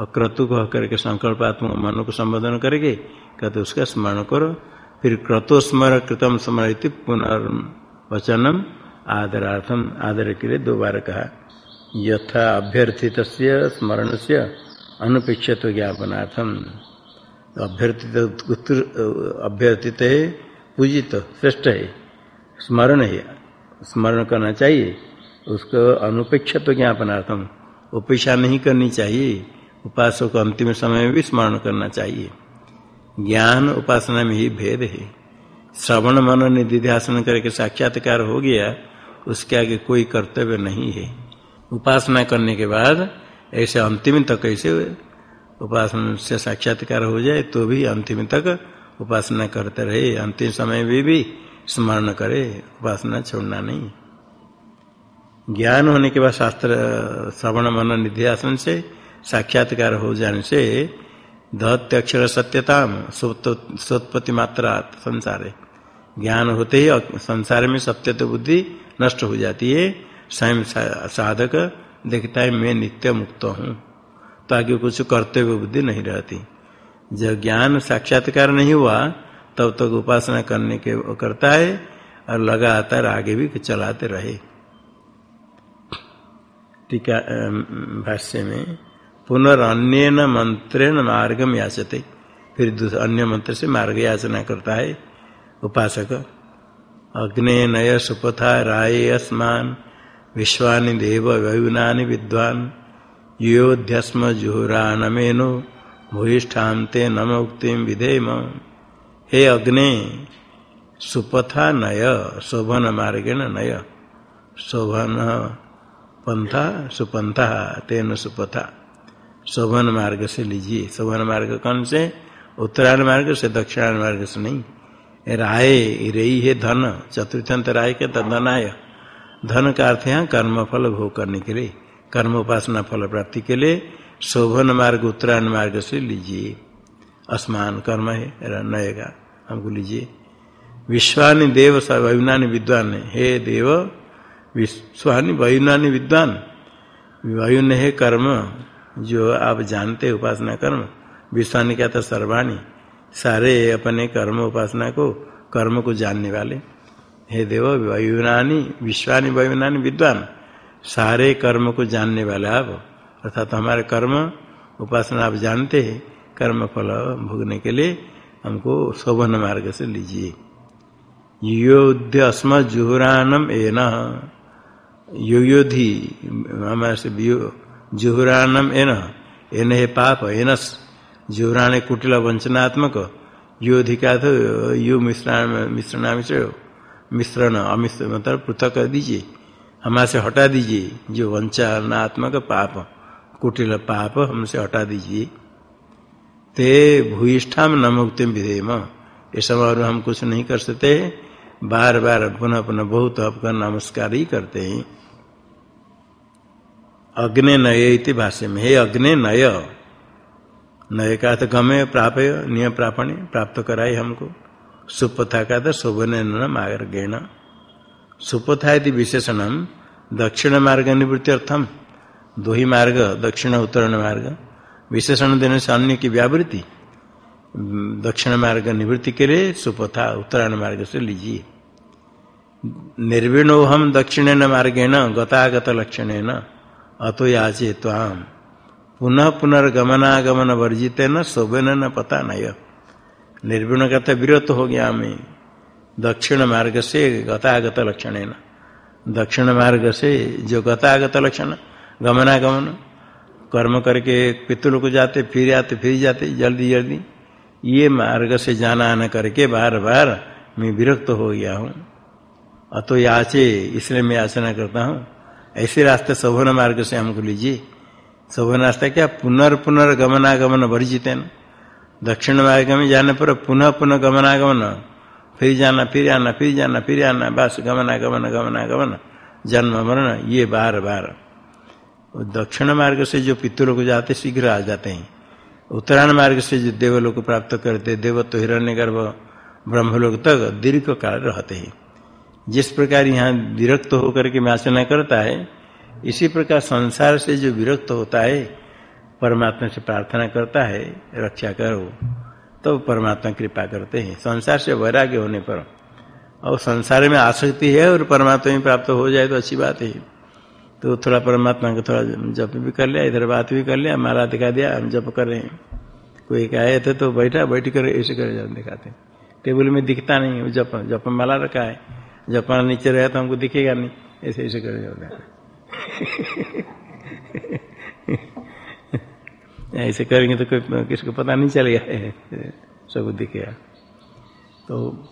और क्रतु कह करके संकल्पात्मक मन को संबोधन करके कहते उसका स्मरण करो। फिर क्रतो स्मर, कृतम स्मरण पुनर्वचनम आदरार्थम। आदर के लिए दो बार कहा। यथा अभ्यर्थित स्मरण से अनुपेक्षित ज्ञापनार्थम। अभ्यर्थित अभ्यर्थित है पूजित, श्रेष्ठ है। स्मरण है। स्मरण करना चाहिए। उसको अनुपेक्षित ज्ञापनार्थम उपेक्षा नहीं करनी चाहिए। उपासक को अंतिम समय में भी स्मरण करना चाहिए। ज्ञान उपासना में ही भेद है। श्रवण मन निधिध्यासन करके साक्षात्कार हो गया उसके आगे कोई कर्तव्य नहीं है। उपासना करने के बाद ऐसे अंतिम तक ऐसे उपासना से साक्षात्कार हो जाए तो भी अंतिम तक उपासना करते रहे। अंतिम समय में भी, भी स्मरण करे, उपासना छोड़ना नहीं। ज्ञान होने के बाद शास्त्र, श्रवण मन निध्यासन से साक्षात्कार हो जाने से दत्त, अक्षर सत्यता सोत्पत्ति मात्रा संसार। ज्ञान होते ही संसार में सत्य तो बुद्धि नष्ट हो जाती है। स्वयं साधक देखता है, मैं नित्य मुक्त हूँ। ताकि कुछ कर्तव्य बुद्धि नहीं रहती। जब ज्ञान साक्षात्कार नहीं हुआ तब तक उपासना करने के करता है और लगातार आगे भी चलाते रहे। टीका भाष्य में पुनरअन्य मंत्रेण मार्गम याचते फिर अन्य मंत्र से मार्ग याचना करता है उपासक। अग्ने नय सुपथा राय अस्मान, विश्वानि देव वयुनानि विद्वान, योध्यस्म जुहुरानमेनो नम उक्ति विधेम। हे अग्नि, सुपथा नय, शोभन मार्गेण नय। शोभन पंथा सुपंथा तेन सुपथा। शोभन मार्ग से लीजिए। शोभन मार्ग कौन से? उत्तरायण मार्ग से दक्षिणायन मार्ग से नहीं। राय रही है धन। चतुर्थंत राय के धन आय धन का अर्थ है कर्म फल भोग करने के लिए। कर्म उपासना फल प्राप्ति के लिए शोभन मार्ग, उत्तरायण मार्ग से लीजिए। असमान कर्म है नए का हमको लीजिए विश्वानि देव वयुनानि विद्वान हे। देव, विश्वानि वयुनानि विद्वान वयुन है कर्म, जो आप जानते उपासना कर्म। विश्वानि क्या था? सर्वाणी। सारे अपने कर्म उपासना को, कर्म को जानने वाले। हे देव वयुनानी विश्वानी वयुनानी विद्वान, सारे कर्म को जानने वाले आप अर्थात हमारे कर्म उपासना आप जानते हैं कर्म फल भोगने के लिए हमको शोभन मार्ग से लीजिए। योध्य अस्म जुहुरानम एन। योयोधि, हमारे से जुहुरानम एन। एन है पाप, एनस। जुहुरान कुटिल वंचनात्मक। योधि का तो यु मिश्रण मिश्रणाम से मिश्रण, अमिश्र मतलब पृथक कर दीजिए। हमारे से हटा दीजिए। जो वंचनात्मक पाप, कुटिल पाप हमसे हटा दीजिए। ते भूयिष्ठाम न मुक्ति विधेम। ये सब और हम कुछ नहीं कर सकते। बार बार पुनः पुनः बहुत आपका नमस्कार ही करते हैं। अग्नि नय भाष्य में हे अग्नि नय। नय का तो गमे प्राप्त नियम प्रापण प्राप्त कराए हमको। सुपथा का था शोभन मार्गेण सुपथा यदि विशेषण। दक्षिण मार्ग निवृत्ति अर्थम दो ही मार्ग, दक्षिण उत्तरण मार्ग। विशेषण देने से अन्य की व्यावृत्ति। दक्षिण मार्ग निवृत्ति के लिए सुपथा, उत्तरायण मार्ग से लीजिए। निर्विणो हम दक्षिण न मार्गेण, गतागत लक्षण न अतो याचे ताम पुनः पुनर्गमनागमन वर्जित न शोभन न पता नय। निर्विण कहते विरत हो गया मैं। दक्षिण मार्ग से गतागत लक्षण ना दक्षिण मार्ग से जो गतागत लक्षण, गमनागमन कर्म करके पितृ को जाते, फिर आते, फिर जाते, जल्दी जल्दी। ये मार्ग से जाना, आना करके बार बार मैं विरक्त हो गया हूँ। अतो याचे इसलिए मैं याचना करता हूँ। ऐसे रास्ते शोभन मार्ग से हमको लीजिए। शोभन रास्ता क्या? पुनर्पुनर् गमनागमन वर्जित दक्षिण मार्ग में जाने पर पुनः पुनः गमनागमन। फिर जाना, फिर आना, फिर जाना, फिर आना, बस गमनागमन गमनागमन। जन्म, मरण, ये बार बार दक्षिण मार्ग से जो पितरों को जाते शीघ्र आ जाते हैं। उत्तरायण मार्ग से जो देवलोक प्राप्त करते देवत्व हिरण्य गर्भ ब्रह्मलोक तक दीर्घ काल रहते हैं। जिस प्रकार यहाँ विरक्त होकर के माचना करता है, इसी प्रकार संसार से जो विरक्त होता है, परमात्मा से प्रार्थना करता है, रक्षा करो। तो परमात्मा कृपा करते हैं। संसार से वैराग्य होने पर। और संसार में आसक्ति है और परमात्मा में प्राप्त हो जाए तो अच्छी बात है। तो थोड़ा परमात्मा को थोड़ा जप भी कर लिया, इधर बात भी कर लिया माला दिखा दिया, हम जप कर रहे हैं। कोई आए थे तो बैठा, बैठ कर ऐसे कर दिखाते। टेबल में दिखता नहीं जप जप माला रखा है। जप माला नीचे रहे तो हमको दिखेगा नहीं, ऐसे ऐसे कर ऐसे करेंगे तो कोई, किसको पता नहीं चलेगा सब दिखेगा तो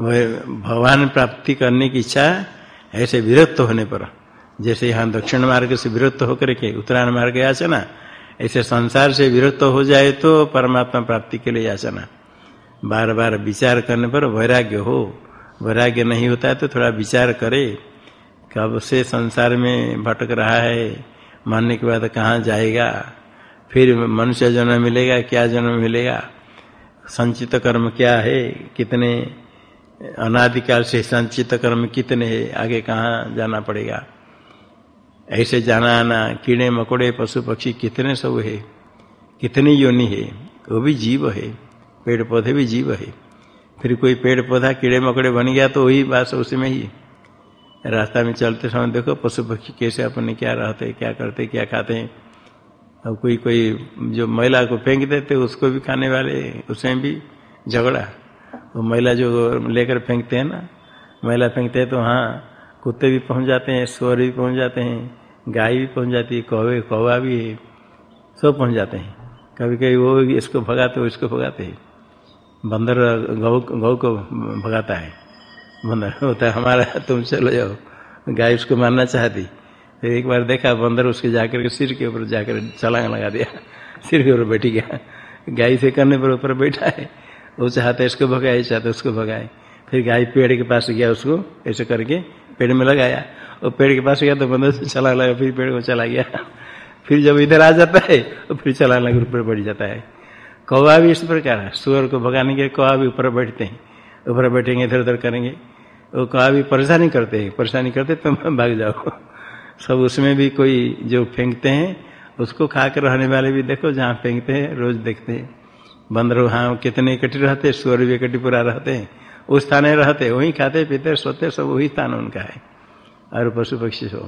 वह भगवान प्राप्ति करने की इच्छा ऐसे विरक्त होने पर। जैसे यहाँ दक्षिण मार्ग से विरक्त होकर के उत्तरायण मार्ग याचना, ऐसे संसार से विरक्त हो जाए तो परमात्मा प्राप्ति के लिए याचना। बार बार विचार करने पर वैराग्य हो। वैराग्य नहीं होता है तो थोड़ा विचार करे। कब से संसार में भटक रहा है, मरने के बाद कहाँ जाएगा? फिर मनुष्य जन्म मिलेगा, क्या जन्म मिलेगा? संचित कर्म क्या है? कितने अनादिकाल से संचित कर्म कितने है? आगे कहाँ जाना पड़ेगा? ऐसे जाना आना कीड़े मकोड़े पशु पक्षी कितने सब है, कितनी योनि है, वो भी जीव है पेड़ पौधे भी जीव है। फिर कोई पेड़ पौधा कीड़े मकोड़े बन गया तो वही बात उसी में ही। रास्ता में चलते समय देखो पशु पक्षी कैसे अपने क्या रहते, क्या करते, क्या खाते हैं। अब कोई कोई जो महिला को फेंक देते, उसको भी खाने वाले उसमें भी झगड़ा। वो महिला जो लेकर फेंकते हैं ना, महिला फेंकते हैं तो हाँ कुत्ते भी पहुँच जाते हैं स्वर भी पहुँच जाते हैं। गाय भी पहुँच जाती है, कौवे, कौवा भी है, सब पहुँच जाते हैं। कभी कभी वो इसको भगाते हो इसको भगाते हैं। बंदर गौ गौ को भगाता है। बंदर होता है हमारा, तुम चलो जाओ। गाय उसको मारना चाहती। फिर एक बार देखा, बंदर उसके जाकर के सिर के ऊपर जाकर छलांग लगा दिया। सिर के ऊपर बैठी गया। गाय से करने पर ऊपर बैठा है। वो चाहता है इसको भगाए, चाहते उसको भगाए। फिर गाय पेड़ के पास गया उसको, ऐसे करके पेड़ में लगाया। और पेड़ के पास गया तो बंदर से चला लगा, फिर पेड़ को चला गया। फिर जब इधर आ जाता है तो फिर चला लगा, ऊपर बैठ जाता है। कौवा भी इस प्रकार है। सुअर को भगाने के कौवा भी ऊपर बैठते हैं। ऊपर बैठेंगे, इधर उधर करेंगे। वो कौवा भी परेशानी करते हैं। परेशानी करते तुम तो भाग जाओ। सब उसमें भी कोई जो फेंकते हैं, उसको खा कर रहने वाले भी देखो, जहाँ फेंकते हैं, रोज देखते हैं। बंदर वहाँ कितने इकट्ठे रहते हैं, सुअर भी इकट्ठी पूरा रहते हैं। उस स्थान रहते वहीं खाते, पीते, सोते, सब वही स्थान उनका है। और पशु पक्षी हो।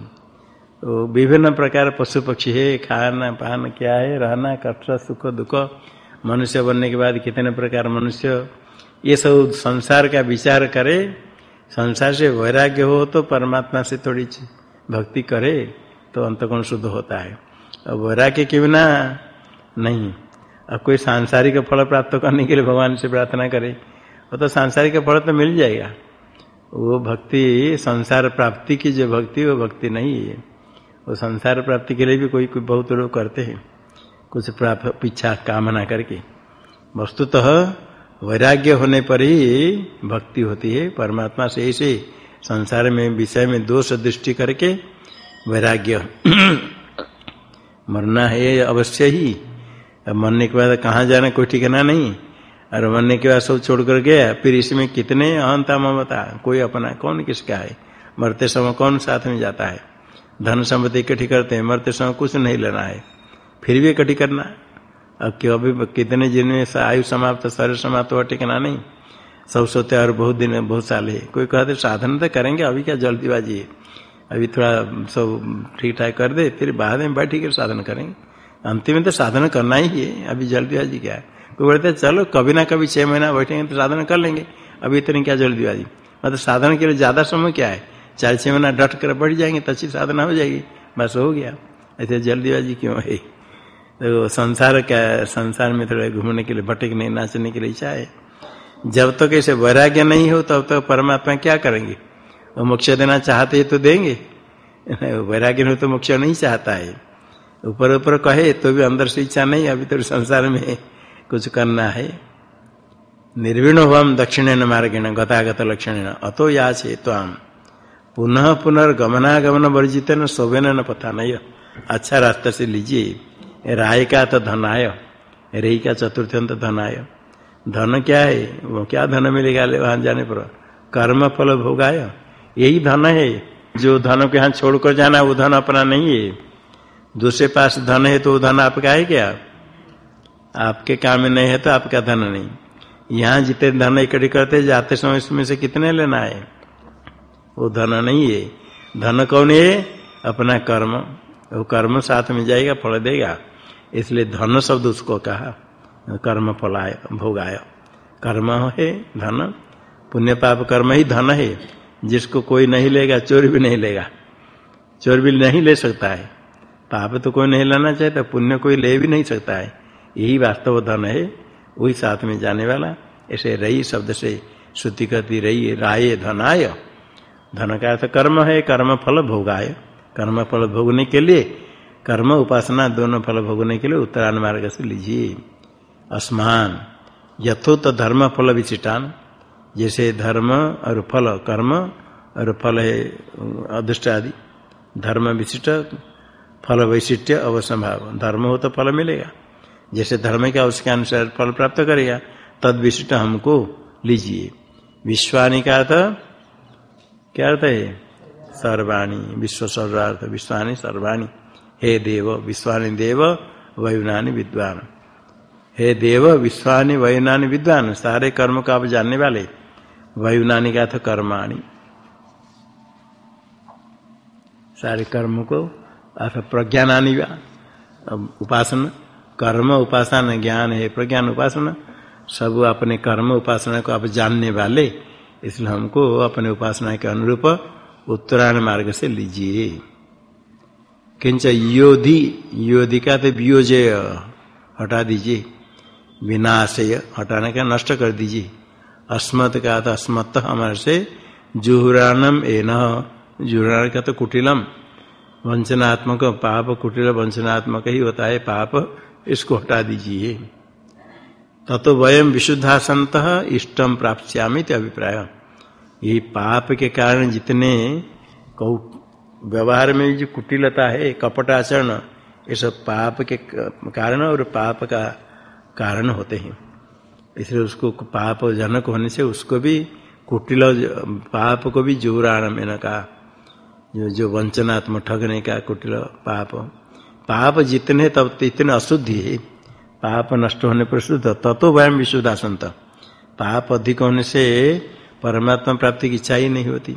तो विभिन्न प्रकार पशु पक्षी है, खाना, पान क्या है, रहना, कष्ट, सुख, दुख, मनुष्य बनने के बाद कितने प्रकार मनुष्य। ये सब संसार का विचार करे, संसार से वैराग्य हो तो परमात्मा से थोड़ी भक्ति करे तो अंतकोण शुद्ध होता है। और वैराग्य के बिना नहीं। अब कोई सांसारिक फल प्राप्त करने के लिए भगवान से प्रार्थना करे, वो तो सांसारिक फल तो मिल जाएगा। वो भक्ति, संसार प्राप्ति की जो भक्ति, वो भक्ति नहीं है। वो संसार प्राप्ति के लिए भी कोई कोई बहुत लोग करते हैं। कुछ प्राप्त पीछा कामना करके। वस्तुतः वैराग्य होने पर ही भक्ति होती है। परमात्मा से ऐसे संसार में, विषय में दोष दृष्टि करके वैराग्य। मरना है अवश्य ही। अब मरने के बाद कहाँ जाना, कोई ठिकाना नहीं। और मरने के बाद सब छोड़ कर गया, फिर इसमें कितने अहंता ममता कोई अपना कौन किसका है? मरते समय कौन साथ में जाता है? धन संपत्ति इकट्ठी करते हैं, मरते समय कुछ नहीं लेना है। फिर भी इकट्ठी करना अब क्यों अभी कितने जिन में आयु समाप्त, शरीर समाप्त हुआ, टिकना नहीं? सब सोते और बहुत दिन बहुत साल है। कोई कहते, साधन तो करेंगे, अभी क्या जल्दीबाजी है? अभी थोड़ा सब ठीक ठाक कर दे, फिर बाद में बैठ के साधन करेंगे। अंतिम में तो साधन करना ही है, अभी जल्दीबाजी क्या है? कोई बोलते चलो, कभी ना कभी छह महीना बैठेंगे तो साधन कर लेंगे। अभी इतनी क्या जल्दीबाजी। मतलब साधन के लिए ज़्यादा समय क्या है? चार छह महीना डट कर बैठ जाएँगे तो अच्छी साधना हो जाएगी। बस हो गया। ऐसे जल्दीबाजी क्यों है? तो संसार क्या संसार में थोड़ा घूमने के लिए, भटकने, नाचने के लिए इच्छा है। जब तक तो ऐसे वैराग्य नहीं हो, तब तक तो परमात्मा क्या करेंगे? वो मोक्ष देना चाहते तो देंगे। वैराग्य हो तो मोक्ष नहीं चाहता है। ऊपर ऊपर कहे तो भी अंदर से इच्छा नहीं, अभी तो संसार में कुछ करना है। निर्वीण हम दक्षिण मार्गेण गतागत लक्षण अतो या आम पुनः पुनर्गमनागमन वर्जित न शोभन न पता नहीं अच्छा रास्ता से लीजिए राय का तो धनाय रही का चतुर्थंत धनाय धन क्या है? वो क्या धन मिलेगा वहाँ जाने पर? कर्म फल भोगाय यही धन है। जो धन को यहाँ छोड़कर जाना, वो धन अपना नहीं है। दूसरे पास धन है तो वो धन आपका है क्या? आपके काम में नहीं है तो आपका धन नहीं। यहाँ जितने धन इकट्ठे करते जाते समय इसमें से कितने लेना है? वो धन नहीं है। धन कौन है? अपना कर्म। वो कर्म साथ में जाएगा, फल देगा। इसलिए धन शब्द उसको कहा। कर्म फलाय, भोगाय। कर्म है धन। पुण्य पाप कर्म ही धन है। जिसको कोई नहीं लेगा, चोर भी नहीं लेगा। चोर भी नहीं ले सकता है। पाप तो कोई नहीं लेना चाहता, पुण्य कोई ले भी नहीं सकता है। यही वास्तव धन है। वही साथ में जाने वाला। ऐसे रही शब्द से श्रुति करती रही राय धनाय। धन का अर्थ कर्म है, कर्म फल भोगाय। कर्म फल भोगने के लिए, कर्म उपासना दोनों फल भोगने के लिए उत्तरायण मार्ग से लीजिए। असमान यथोत धर्म फल विशिष्टान। जैसे धर्म और फल, कर्म और फल है अदृष्ट आदि धर्म विशिष्ट, फल वैशिष्ट्य अवसंभाव। धर्म हो तो फल मिलेगा। जैसे धर्म का उसके अनुसार फल प्राप्त करेगा, तद विशिष्ट हमको लीजिए। विश्वानी का अर्थ, क्या अर्थ है? सर्वाणी, विश्व सर्वार्थ, विश्वानी, सर्वाणी। हे देव, विश्वानी देव, वयुनानी विद्वान। हे देव, विश्वानी, वयुनानी विद्वान, सारे कर्म को आप जानने वाले। वयुनानी का अर्थ कर्माणी। सारे कर्म को अर्थ प्रज्ञानानी उपासना। कर्म उपासना ज्ञान है, प्रज्ञान उपासना। सब अपने कर्म उपासना को आप जानने वाले, इसलिए हमको अपने उपासना के अनुरूप उत्तरायण मार्ग से लीजिए। किंच योधि योधि का तो वियोजय, हटा दीजिए। विनाशय, हटाने का नष्ट कर दीजिए। अस्मत का तो अस्मत हमारे से जुहुरानम ए न जुहुरान का तो कुटिलम। वंचनात्मक पाप कुटिल वंचनात्मक ही होता है, पाप इसको हटा दीजिए। ततो वयम विशुद्धा संत इष्टम प्राप्त अभिप्राय। ये पाप के कारण जितने कौ व्यवहार में जो कुटिलता है कपट आचरण ये सब पाप के कारण और पाप का कारण होते हैं। इसलिए उसको पाप जनक होने से उसको भी कुटिल, पाप को भी जोराण मैंने कहा जो जो वंचनात्मक ठगने का कुटिल पाप पाप जितने तब इतने अशुद्धि है। पाप नष्ट होने पर शुद्ध तत्व वयम विशुद्धा संत पाप अधिक होने से परमात्मा प्राप्ति की इच्छा ही नहीं होती।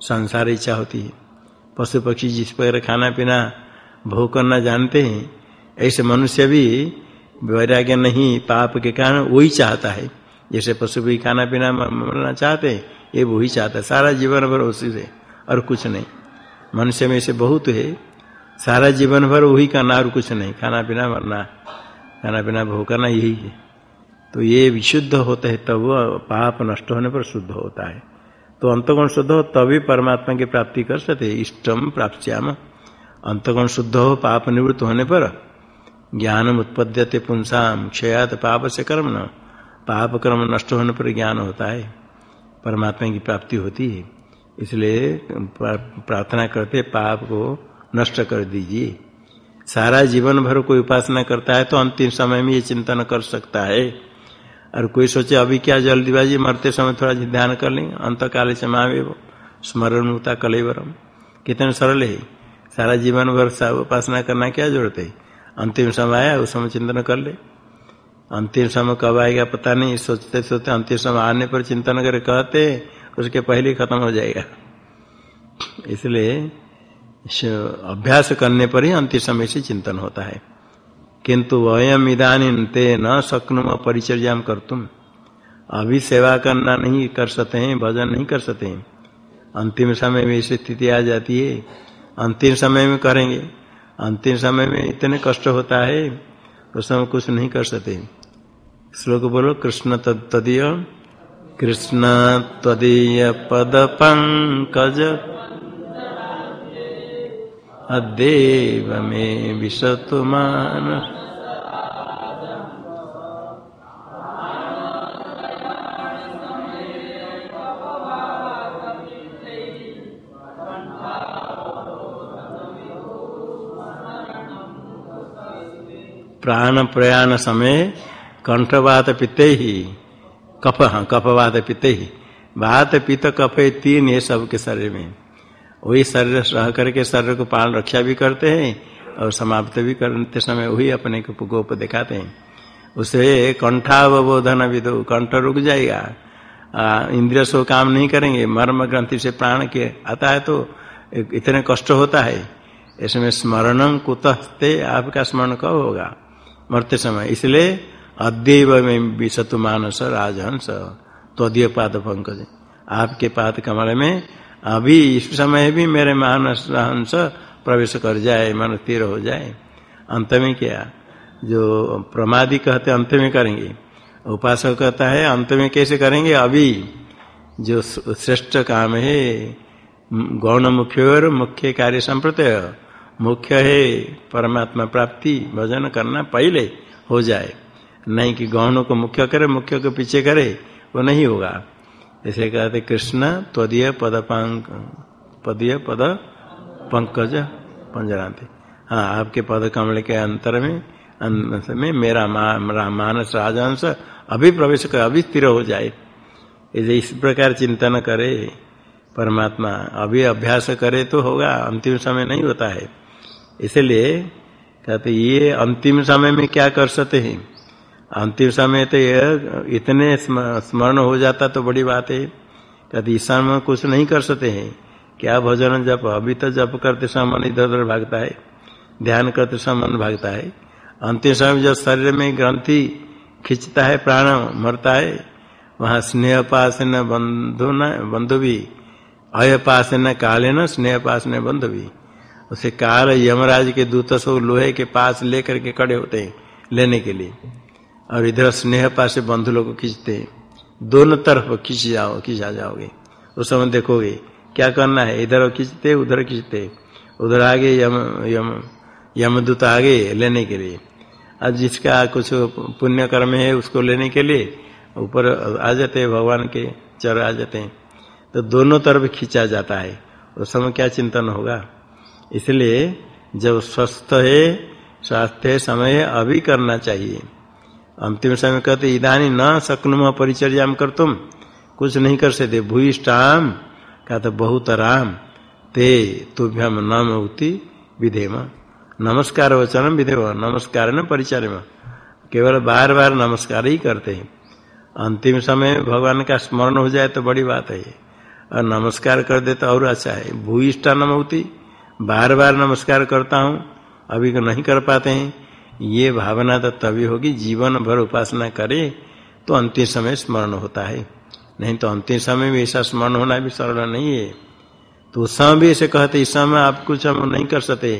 संसार इच्छा होती है। पशु पक्षी जिस पर खाना पीना भोग करना जानते हैं, ऐसे मनुष्य भी वैराग्य नहीं, पाप के कारण वही चाहता है। जैसे पशु भी खाना पीना मरना चाहते हैं, ये वही चाहता है। सारा जीवन भर उसी से, और कुछ नहीं। मनुष्य में से बहुत है। सारा जीवन भर वही करना और कुछ नहीं, खाना पीना मरना, खाना पीना भोग करना यही है। तो ये विशुद्ध होता है, तब पाप नष्ट होने पर शुद्ध होता है। तो अंतगुण शुद्ध हो, तभी परमात्मा की प्राप्ति कर सकते इष्टम प्राप्त अंतगुण शुद्ध हो, पाप निवृत्त होने पर ज्ञान उत्पद्यते पुंसाम, क्षयात पाप से कर्म न पाप कर्म नष्ट होने पर ज्ञान होता है, परमात्मा की प्राप्ति होती है। इसलिए प्रार्थना करते पाप को नष्ट कर दीजिए। सारा जीवन भर कोई उपासना करता है तो अंतिम समय में ये चिंतन कर सकता है। और कोई सोचे, अभी क्या जल्दीबाजी, मरते समय थोड़ा ध्यान कर लेंगे अंत काले से महावे स्मरण मुक्ता कलेवरम। कितने सरल है। सारा जीवन भर उपासना करना क्या ज़रूरत है? अंतिम समय आया, उस समय चिंतन कर ले। अंतिम समय कब आएगा पता नहीं। सोचते सोचते अंतिम समय आने पर चिंतन करे कहते, उसके पहले खत्म हो जाएगा। इसलिए अभ्यास करने पर ही अंतिम समय से चिंतन होता है। किंतु वयम इधानी ते न शक्नुम परिचर्या कर तुम अभी सेवा करना नहीं कर सकते हैं, भजन नहीं कर सकते हैं। अंतिम समय में ऐसी स्थिति आ जाती है, अंतिम समय में करेंगे। अंतिम समय में इतने कष्ट होता है, उस समय कुछ नहीं कर सकते। श्लोक बोलो, कृष्ण तदीय कृष्ण तदीय पद पंकज अदेव में विशतुमान प्राण प्रयाण समय कंठवात पीते ही कफ हाँ कफवात पिते ही वात पित कफ तीन है सबके शरीर में। वही शरीर रह करके शरीर को पालन रक्षा भी करते हैं और समाप्त भी करते समय वही अपने को गोप दिखाते हैं। उसे कंठावबोधन विदो, कंठ रुक जाएगा। इंद्रिय सो काम नहीं करेंगे, मर्म ग्रंथि से प्राण के आता है तो इतने कष्ट होता है। इसमें स्मरणम कुतस्ते आपका स्मरण कब होगा? मरते समय। इसलिए अद्यव में विशतु मानस राजहंस तो पाद पंकज। आपके पाद कमल में अभी इस समय भी मेरे मानस हंस प्रवेश कर जाए, मन स्थिर हो जाए। अंत में क्या? जो प्रमादी कहते अंत में करेंगे। उपासक कहता है, अंत में कैसे करेंगे? अभी। जो श्रेष्ठ काम है, गौण मुख्य और मुख्य कार्य संप्रतय। मुख्य है परमात्मा प्राप्ति, भजन करना पहले हो जाए। नहीं कि गौणों को मुख्य करे, मुख्य को पीछे करे, वो नहीं होगा। ऐसे कहते कृष्ण त्वदीय पद पदीय पद पंकज पंजराते। हाँ आपके पद कमल के अंतर में में मेरा मा, मानस राजहंस अभी प्रवेश कर अभी स्थिर हो जाए। इस प्रकार चिंतन करे परमात्मा अभी अभ्यास करे तो होगा अंतिम समय नहीं होता है। इसलिए कहते ये अंतिम समय में क्या कर सकते हैं? अंतिम समय तो यह इतने स्मरण हो जाता तो बड़ी बात है। कहते इस समय कुछ नहीं कर सकते हैं, क्या भजन जप, अभी तो जप करते समय इधर उधर भागता है, ध्यान करते समय भागता है। अंतिम समय जब शरीर में ग्रंथि खींचता है, प्राण मरता है, वहाँ स्नेह पास न बंधु न बंधु भी, अय पास न काले न स्नेह पास न बंधु भी। उसे काल यमराज के दूत सब लोहे के पास लेकर के खड़े होते हैं लेने के लिए। और इधर स्नेह पास बंधु लोग खींचते दोनों तरफ़ खींच जाओ, खींचा जाओगे। उस समय देखोगे, क्या करना है? इधर खींचते, उधर खींचते। उधर आगे यम यम, यमदूत आगे लेने के लिए। आज जिसका कुछ पुण्य कर्म है, उसको लेने के लिए ऊपर आ जाते हैं, भगवान के चर आ जाते हैं। तो दोनों तरफ़ खींचा जाता है। उस समय क्या चिंतन होगा? इसलिए जब स्वस्थ है, स्वास्थ्य समय अभी करना चाहिए। अंतिम समय कहते इधानी न सकनुम परिचर्या कर तुम। कुछ नहीं कर सकते। भूष्टाम कहते बहुत राम ते तुभ्यम नम उति विधेम। नमस्कार वचनम विधेव नमस्कार न परिचर्य केवल बार बार नमस्कार ही करते हैं। अंतिम समय भगवान का स्मरण हो जाए तो बड़ी बात है। और नमस्कार कर दे तो और अच्छा है। भूष्टा नमौती बार बार नमस्कार करता हूँ। अभी को नहीं कर पाते हैं। ये भावना तो तभी होगी, जीवन भर उपासना करे तो अंतिम समय स्मरण होता है। नहीं तो अंतिम समय में ऐसा स्मरण होना भी सरल नहीं है। तो उस समय भी ऐसे कहते इस समय आप कुछ हम नहीं कर सकते।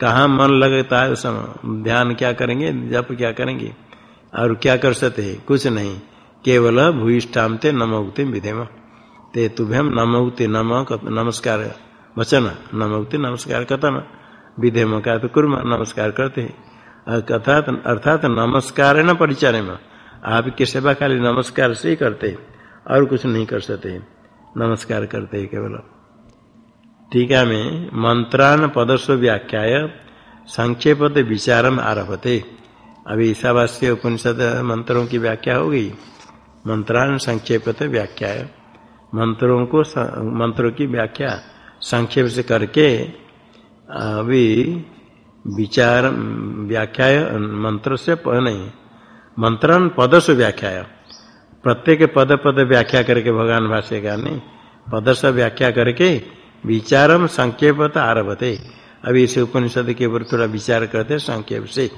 कहाँ मन लगता है उस समय? ध्यान क्या करेंगे? जप क्या करेंगे? और क्या कर सकते है? कुछ नहीं। केवल भूष्ठाम ते नमोक्ति विधेम। ते तुभ्यम नमोक्ति नम नमस्कार वचन। नमोक्ति नमस्कार कथन। विधेम का तो कुर्म नमस्कार करते हैं। अर्थात अर्थात नमस्कार है न परिचय में आपकी सेवा खाली नमस्कार से ही करते और कुछ नहीं कर सकते। नमस्कार करते हैं केवल। टीका में मंत्रान पदस्व व्याख्याय संक्षेप विचारम आरभते। अभी ईशावास्य उपनिषद मंत्रों की व्याख्या हो गई। मंत्रान संक्षेप व्याख्याय। मंत्रों को मंत्रों की व्याख्या संक्षेप से करके अभी विचार व्याख्या मंत्र से नहीं, मंत्रन पद से व्याख्या प्रत्येक पद पद व्याख्या करके भगवान भाष्यकार ने पद से व्याख्या करके विचारम संक्षेप आरभते। अभी इसे उपनिषद के ऊपर थोड़ा विचार करते संक्षेप से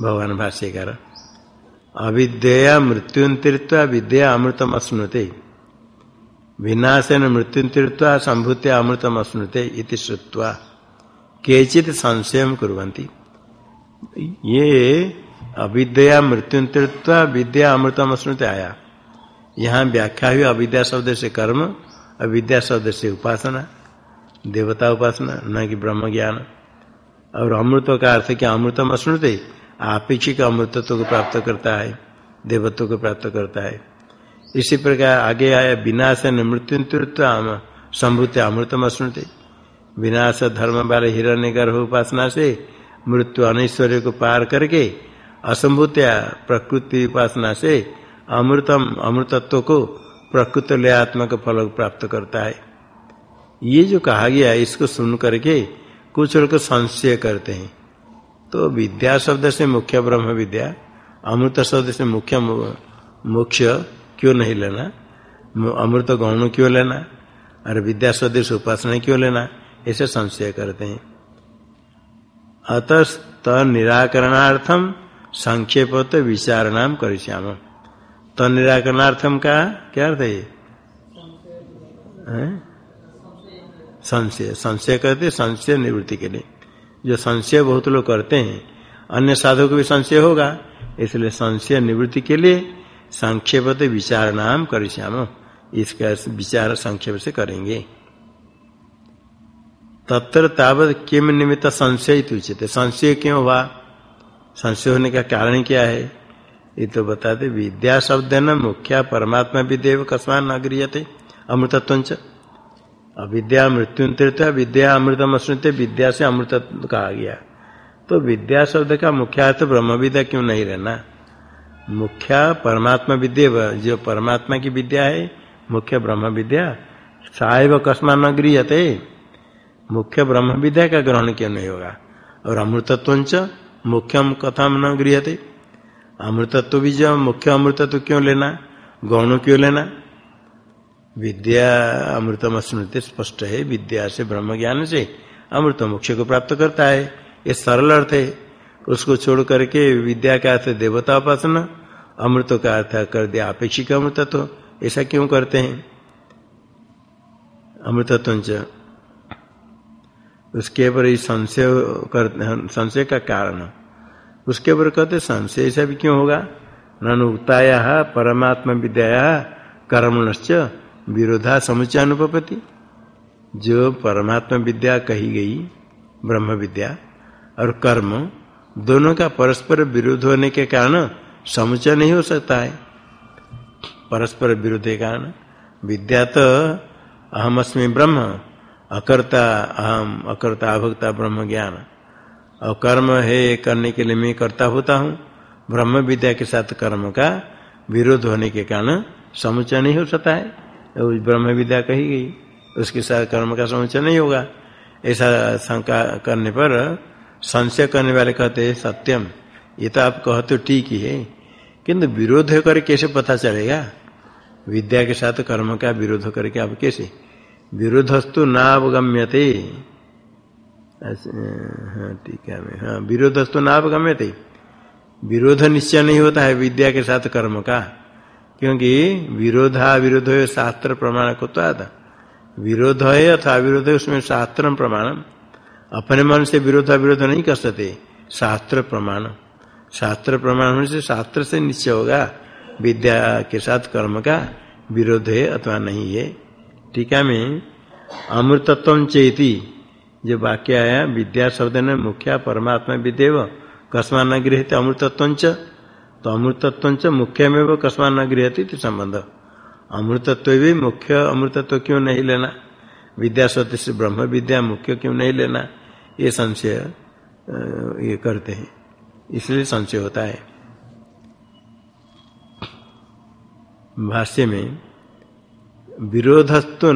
भगवान भाष्यकार। अविद्या मृत्युंतरित्वा विद्या अमृतम अश्नुते। विनाशन मृत्यु तीर्थवा संभूत अमृतम अश्नुते इति केचित संशय कुरंती ये अविद्या मृत्यु विद्या अमृतम स्मृति आया। यहाँ व्याख्या हुई अविद्या शब्द से कर्म, अविद्या शब्द से उपासना, देवता उपासना, न कि ब्रह्म ज्ञान। और अमृत का अर्थ क्या अमृतम अश्नुते, आपेक्षिक अमृतत्व को प्राप्त करता है, देवत्व को प्राप्त करता है। इसी प्रकार आगे आया विनाश मृत्यु संभूत अमृतम अश्नुते। विनाश धर्म वाले हिरण्य गर्भ उपासना से मृत्यु अनैश्वर्य को पार करके असंभूत्या प्रकृति उपासना से अमृतम, अमृतत्व को प्रकृत लयात्मक फल प्राप्त करता है। ये जो कहा गया इसको सुन करके कुछ लोग संशय करते हैं। तो विद्या शब्द से मुख्य ब्रह्म विद्या, अमृत शब्द से मुख्य मोक्ष क्यों नहीं लेना? अमृत गौण क्यों लेना? और विद्या शब्द से उपासना क्यों लेना? ऐसे संशय करते हैं। अतस्त निराकरणार्थम संक्षेप तो विचार नाम करिष्याम। तो निराकरणार्थम का, क्या अर्थ है संशय। संशय करते संशय निवृत्ति के लिए। जो संशय बहुत लोग करते हैं, अन्य साधु को भी संशय होगा। इसलिए संशय निवृत्ति के लिए संक्षेप तो विचार नाम करिष्याम। इसका विचार संक्षेप से करेंगे। तत्र तावत किम निमित्त संशय उचित संशय क्यों हुआ संशय होने का कारण क्या है? ये तो बताते, विद्या शब्द न मुख्य परमात्मा विद्या कस्मान न गृहते अमृतत्व अविद्या मृत्यु विद्या अमृतम अश्रुत विद्या से अमृतत्व कहा गया। तो विद्या शब्द का मुख्य अर्थ ब्रह्म विद्या क्यों नहीं रहना? मुख्य परमात्मा विद्या जो परमात्मा की विद्या है, मुख्य ब्रह्म विद्या साहेब कस्मा न गृहते मुख्य ब्रह्म विद्या का ग्रहण क्यों नहीं होगा? और अमृतत्व मुख्यम कथम न गृहते अमृतत्व भी जब मुख्य अमृतत्व क्यों लेना? गौण क्यों लेना? विद्या अमृतम स्मृति स्पष्ट है। विद्या से ब्रह्म ज्ञान से अमृत मोक्ष को प्राप्त करता है। ये सरल अर्थ है। उसको छोड़ करके विद्या का अर्थ देवता उपासना, अमृत का अर्थ कर दिया अपेक्षिक अमृतत्व, ऐसा क्यों करते हैं? अमृतत्व उसके ऊपर संशय कर, संशय का कारण उसके ऊपर कहते, संशय ऐसा भी क्यों होगा? ननुक्ताया परमात्मा विद्या कर्मणश्च विरोधा समुचय अनुपति जो परमात्मा विद्या कही गई ब्रह्म विद्या और कर्म, दोनों का परस्पर विरोध होने के कारण समुचय नहीं हो सकता है। परस्पर विरोध के कारण। विद्या तो अहमअस्मी ब्रह्म अकर्ता अहम, अकर्ता अभक्ता ब्रह्म ज्ञान। और कर्म है, करने के लिए मैं करता होता हूँ। ब्रह्म विद्या के साथ कर्म का विरोध होने के कारण समुचय नहीं हो सकता है। तो ब्रह्म विद्या कही गई। उसके साथ कर्म का समुचय नहीं होगा। ऐसा शंका करने पर संशय करने वाले कहते हैं, सत्यम। ये तो आप कहते ठीक ही है। किंतु विरोध होकर कैसे पता चलेगा? विद्या के साथ कर्म का विरोध करके आप कैसे विरोधस्तु नावगम्यते। हाँ ठीक है हाँ विरोधस्तु नावगम्यते। विरोध निश्चय नहीं होता है विद्या के साथ कर्म का, क्योंकि विरोधा विरोध शास्त्र प्रमाण को तो आता। विरोध है अथवा विरोध है उसमें शास्त्र प्रमाण अपने मन से विरोधा विरोध नहीं कर सकते, शास्त्र प्रमाण। शास्त्र प्रमाण होने से शास्त्र से निश्चय होगा, विद्या के साथ कर्म का विरोध है अथवा नहीं है। टीका में अमृतत्व चेती जो वाक्य आया विद्या शब्द ने मुख्य परमात्मा विदेव कस्मा न गृहते अमृतत्व तो अमृतत्व मुख्य में वो कस्मा न गृहती संबंध। अमृतत्व भी मुख्य अमृतत्व क्यों नहीं लेना? विद्या शब्द से ब्रह्म विद्या मुख्य क्यों नहीं लेना? ये संशय ये करते हैं। इसलिए संशय होता है। भाष्य में विरोधस्तु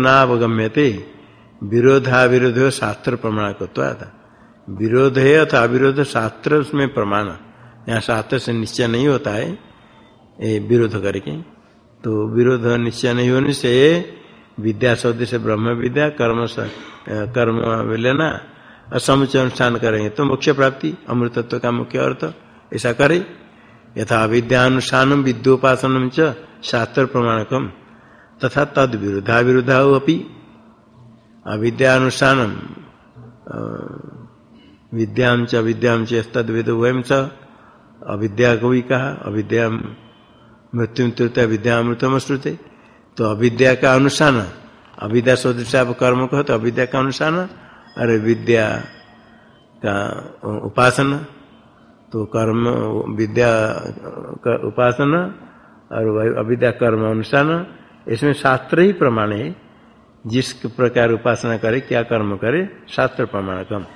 विरोधा विरोध शास्त्र प्रमाण को विरोध है अथवा अविरोध शास्त्र उसमें प्रमाण। यहाँ शास्त्र से निश्चय नहीं होता है ए, विरोध करके। तो विरोध निश्चय नहीं होने से विद्या शब्द से ब्रह्म विद्या कर्म कर्म लेना और समुचय अनुष्ठान करेंगे। तो मोक्ष प्राप्ति अमृतत्व का मुख्य अर्थ ऐसा करे। यथा विद्यानुष्ठान विद्योपासन शास्त्र प्रमाणकम। तथा तद विरुद्धा विरुद्धा अपनी अविद्यानुष्ठान विद्याम च अविद्याम तद च अविद्या को भी कहा अविद्या मृत्यु मृत्यु विद्यामृतम श्रुते तो अविद्या का अनुष्ठान, अविद्या सदृश कर्म कहो तो अविद्या का अनुष्ठान, अरे विद्या का उपासना तो कर्म, विद्या का उपासना, और अविद्या कर्म अनुष्ठान इसमें शास्त्र ही प्रमाण है। जिस प्रकार उपासना करे, क्या कर्म करे, शास्त्र प्रमाण कम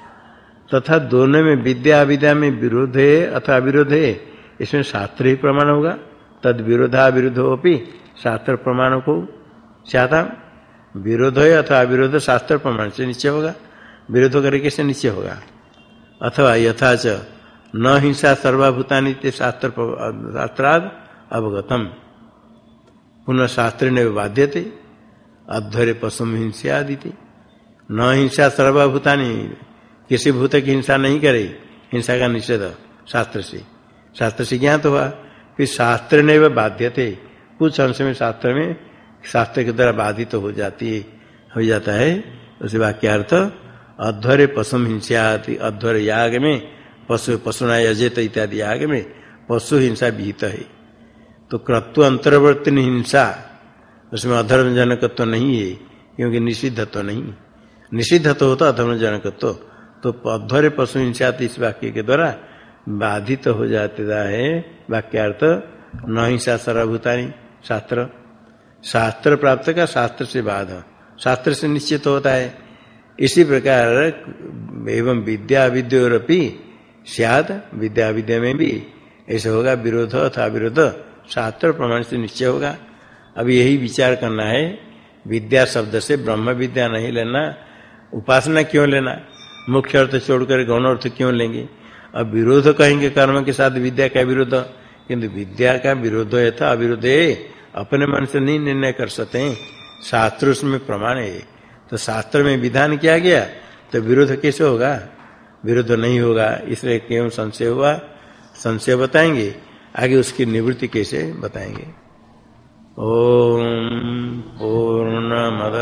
तथा दोनों में विद्या, अविद्या में विरोध है अथवा विरोध है, इसमें शास्त्र ही प्रमाण होगा। तद विरोधा विरोधोपि शास्त्र प्रमाण को चाहता विरोध है अथवा विरोध शास्त्र प्रमाण से निश्चय होगा। विरोध करके कैसे निश्चय होगा? अथवा यथाच न हिंसा सर्वभूतानी शास्त्र शास्त्राद अवगतम। पुनः शास्त्र ने बाध्य थे अध्वरे पशु हिंसा आदि न हिंसा सर्वभूतानी। किसी भूत की हिंसा नहीं करे। हिंसा का निषेध शास्त्र से। शास्त्र से ज्ञात हुआ। फिर शास्त्र ने वह बाध्य थे कुछ अंश में शास्त्र में शास्त्र के द्वारा बाधित तो हो जाती है। हो जाता है। उसे वाक्यार्थ, अध्वरे पशु हिंसा अध्वर याग में पशु पशुना यजेत इत्यादि याग में पशु हिंसा विहित है। तो क्रत्व अंतर्वर्ती हिंसा, उसमें अधर्म जनकत्व तो नहीं है, क्योंकि निषिद्धत्व तो नहीं निषिद्धत्व तो होता अधर्म जनकत्व तो अध्वर पशु हिंसा इस वाक्य के द्वारा बाधित तो हो जाता है। वाक्यार्थ, न हिंसा सर्वभूतानी, शास्त्र। शास्त्र प्राप्त का शास्त्र से बाध। शास्त्र से निश्चित होता है। इसी प्रकार एवं विद्या विद्योरपी सियाद, विद्या विद्या में भी ऐसे होगा, विरोध अथवा विरोध। शास्त्र प्रमाण से निश्चय होगा। अब यही विचार करना है, विद्या शब्द से ब्रह्म विद्या नहीं लेना, उपासना क्यों लेना? मुख्य अर्थ छोड़कर गौण अर्थ क्यों लेंगे? अब विरोध कहेंगे कर्म के साथ विद्या का विरोध, किंतु विद्या का विरोध है था अविरोध है। अपने मन से नहीं निर्णय कर सकते। शास्त्र उसमें प्रमाण है। तो शास्त्र में विधान किया गया तो विरोध कैसे होगा? विरोध नहीं होगा, इसलिए क्यों संशय हुआ? संशय बताएँगे। आगे उसकी निवृत्ति कैसे बताएँगे? ओम पूर्ण मद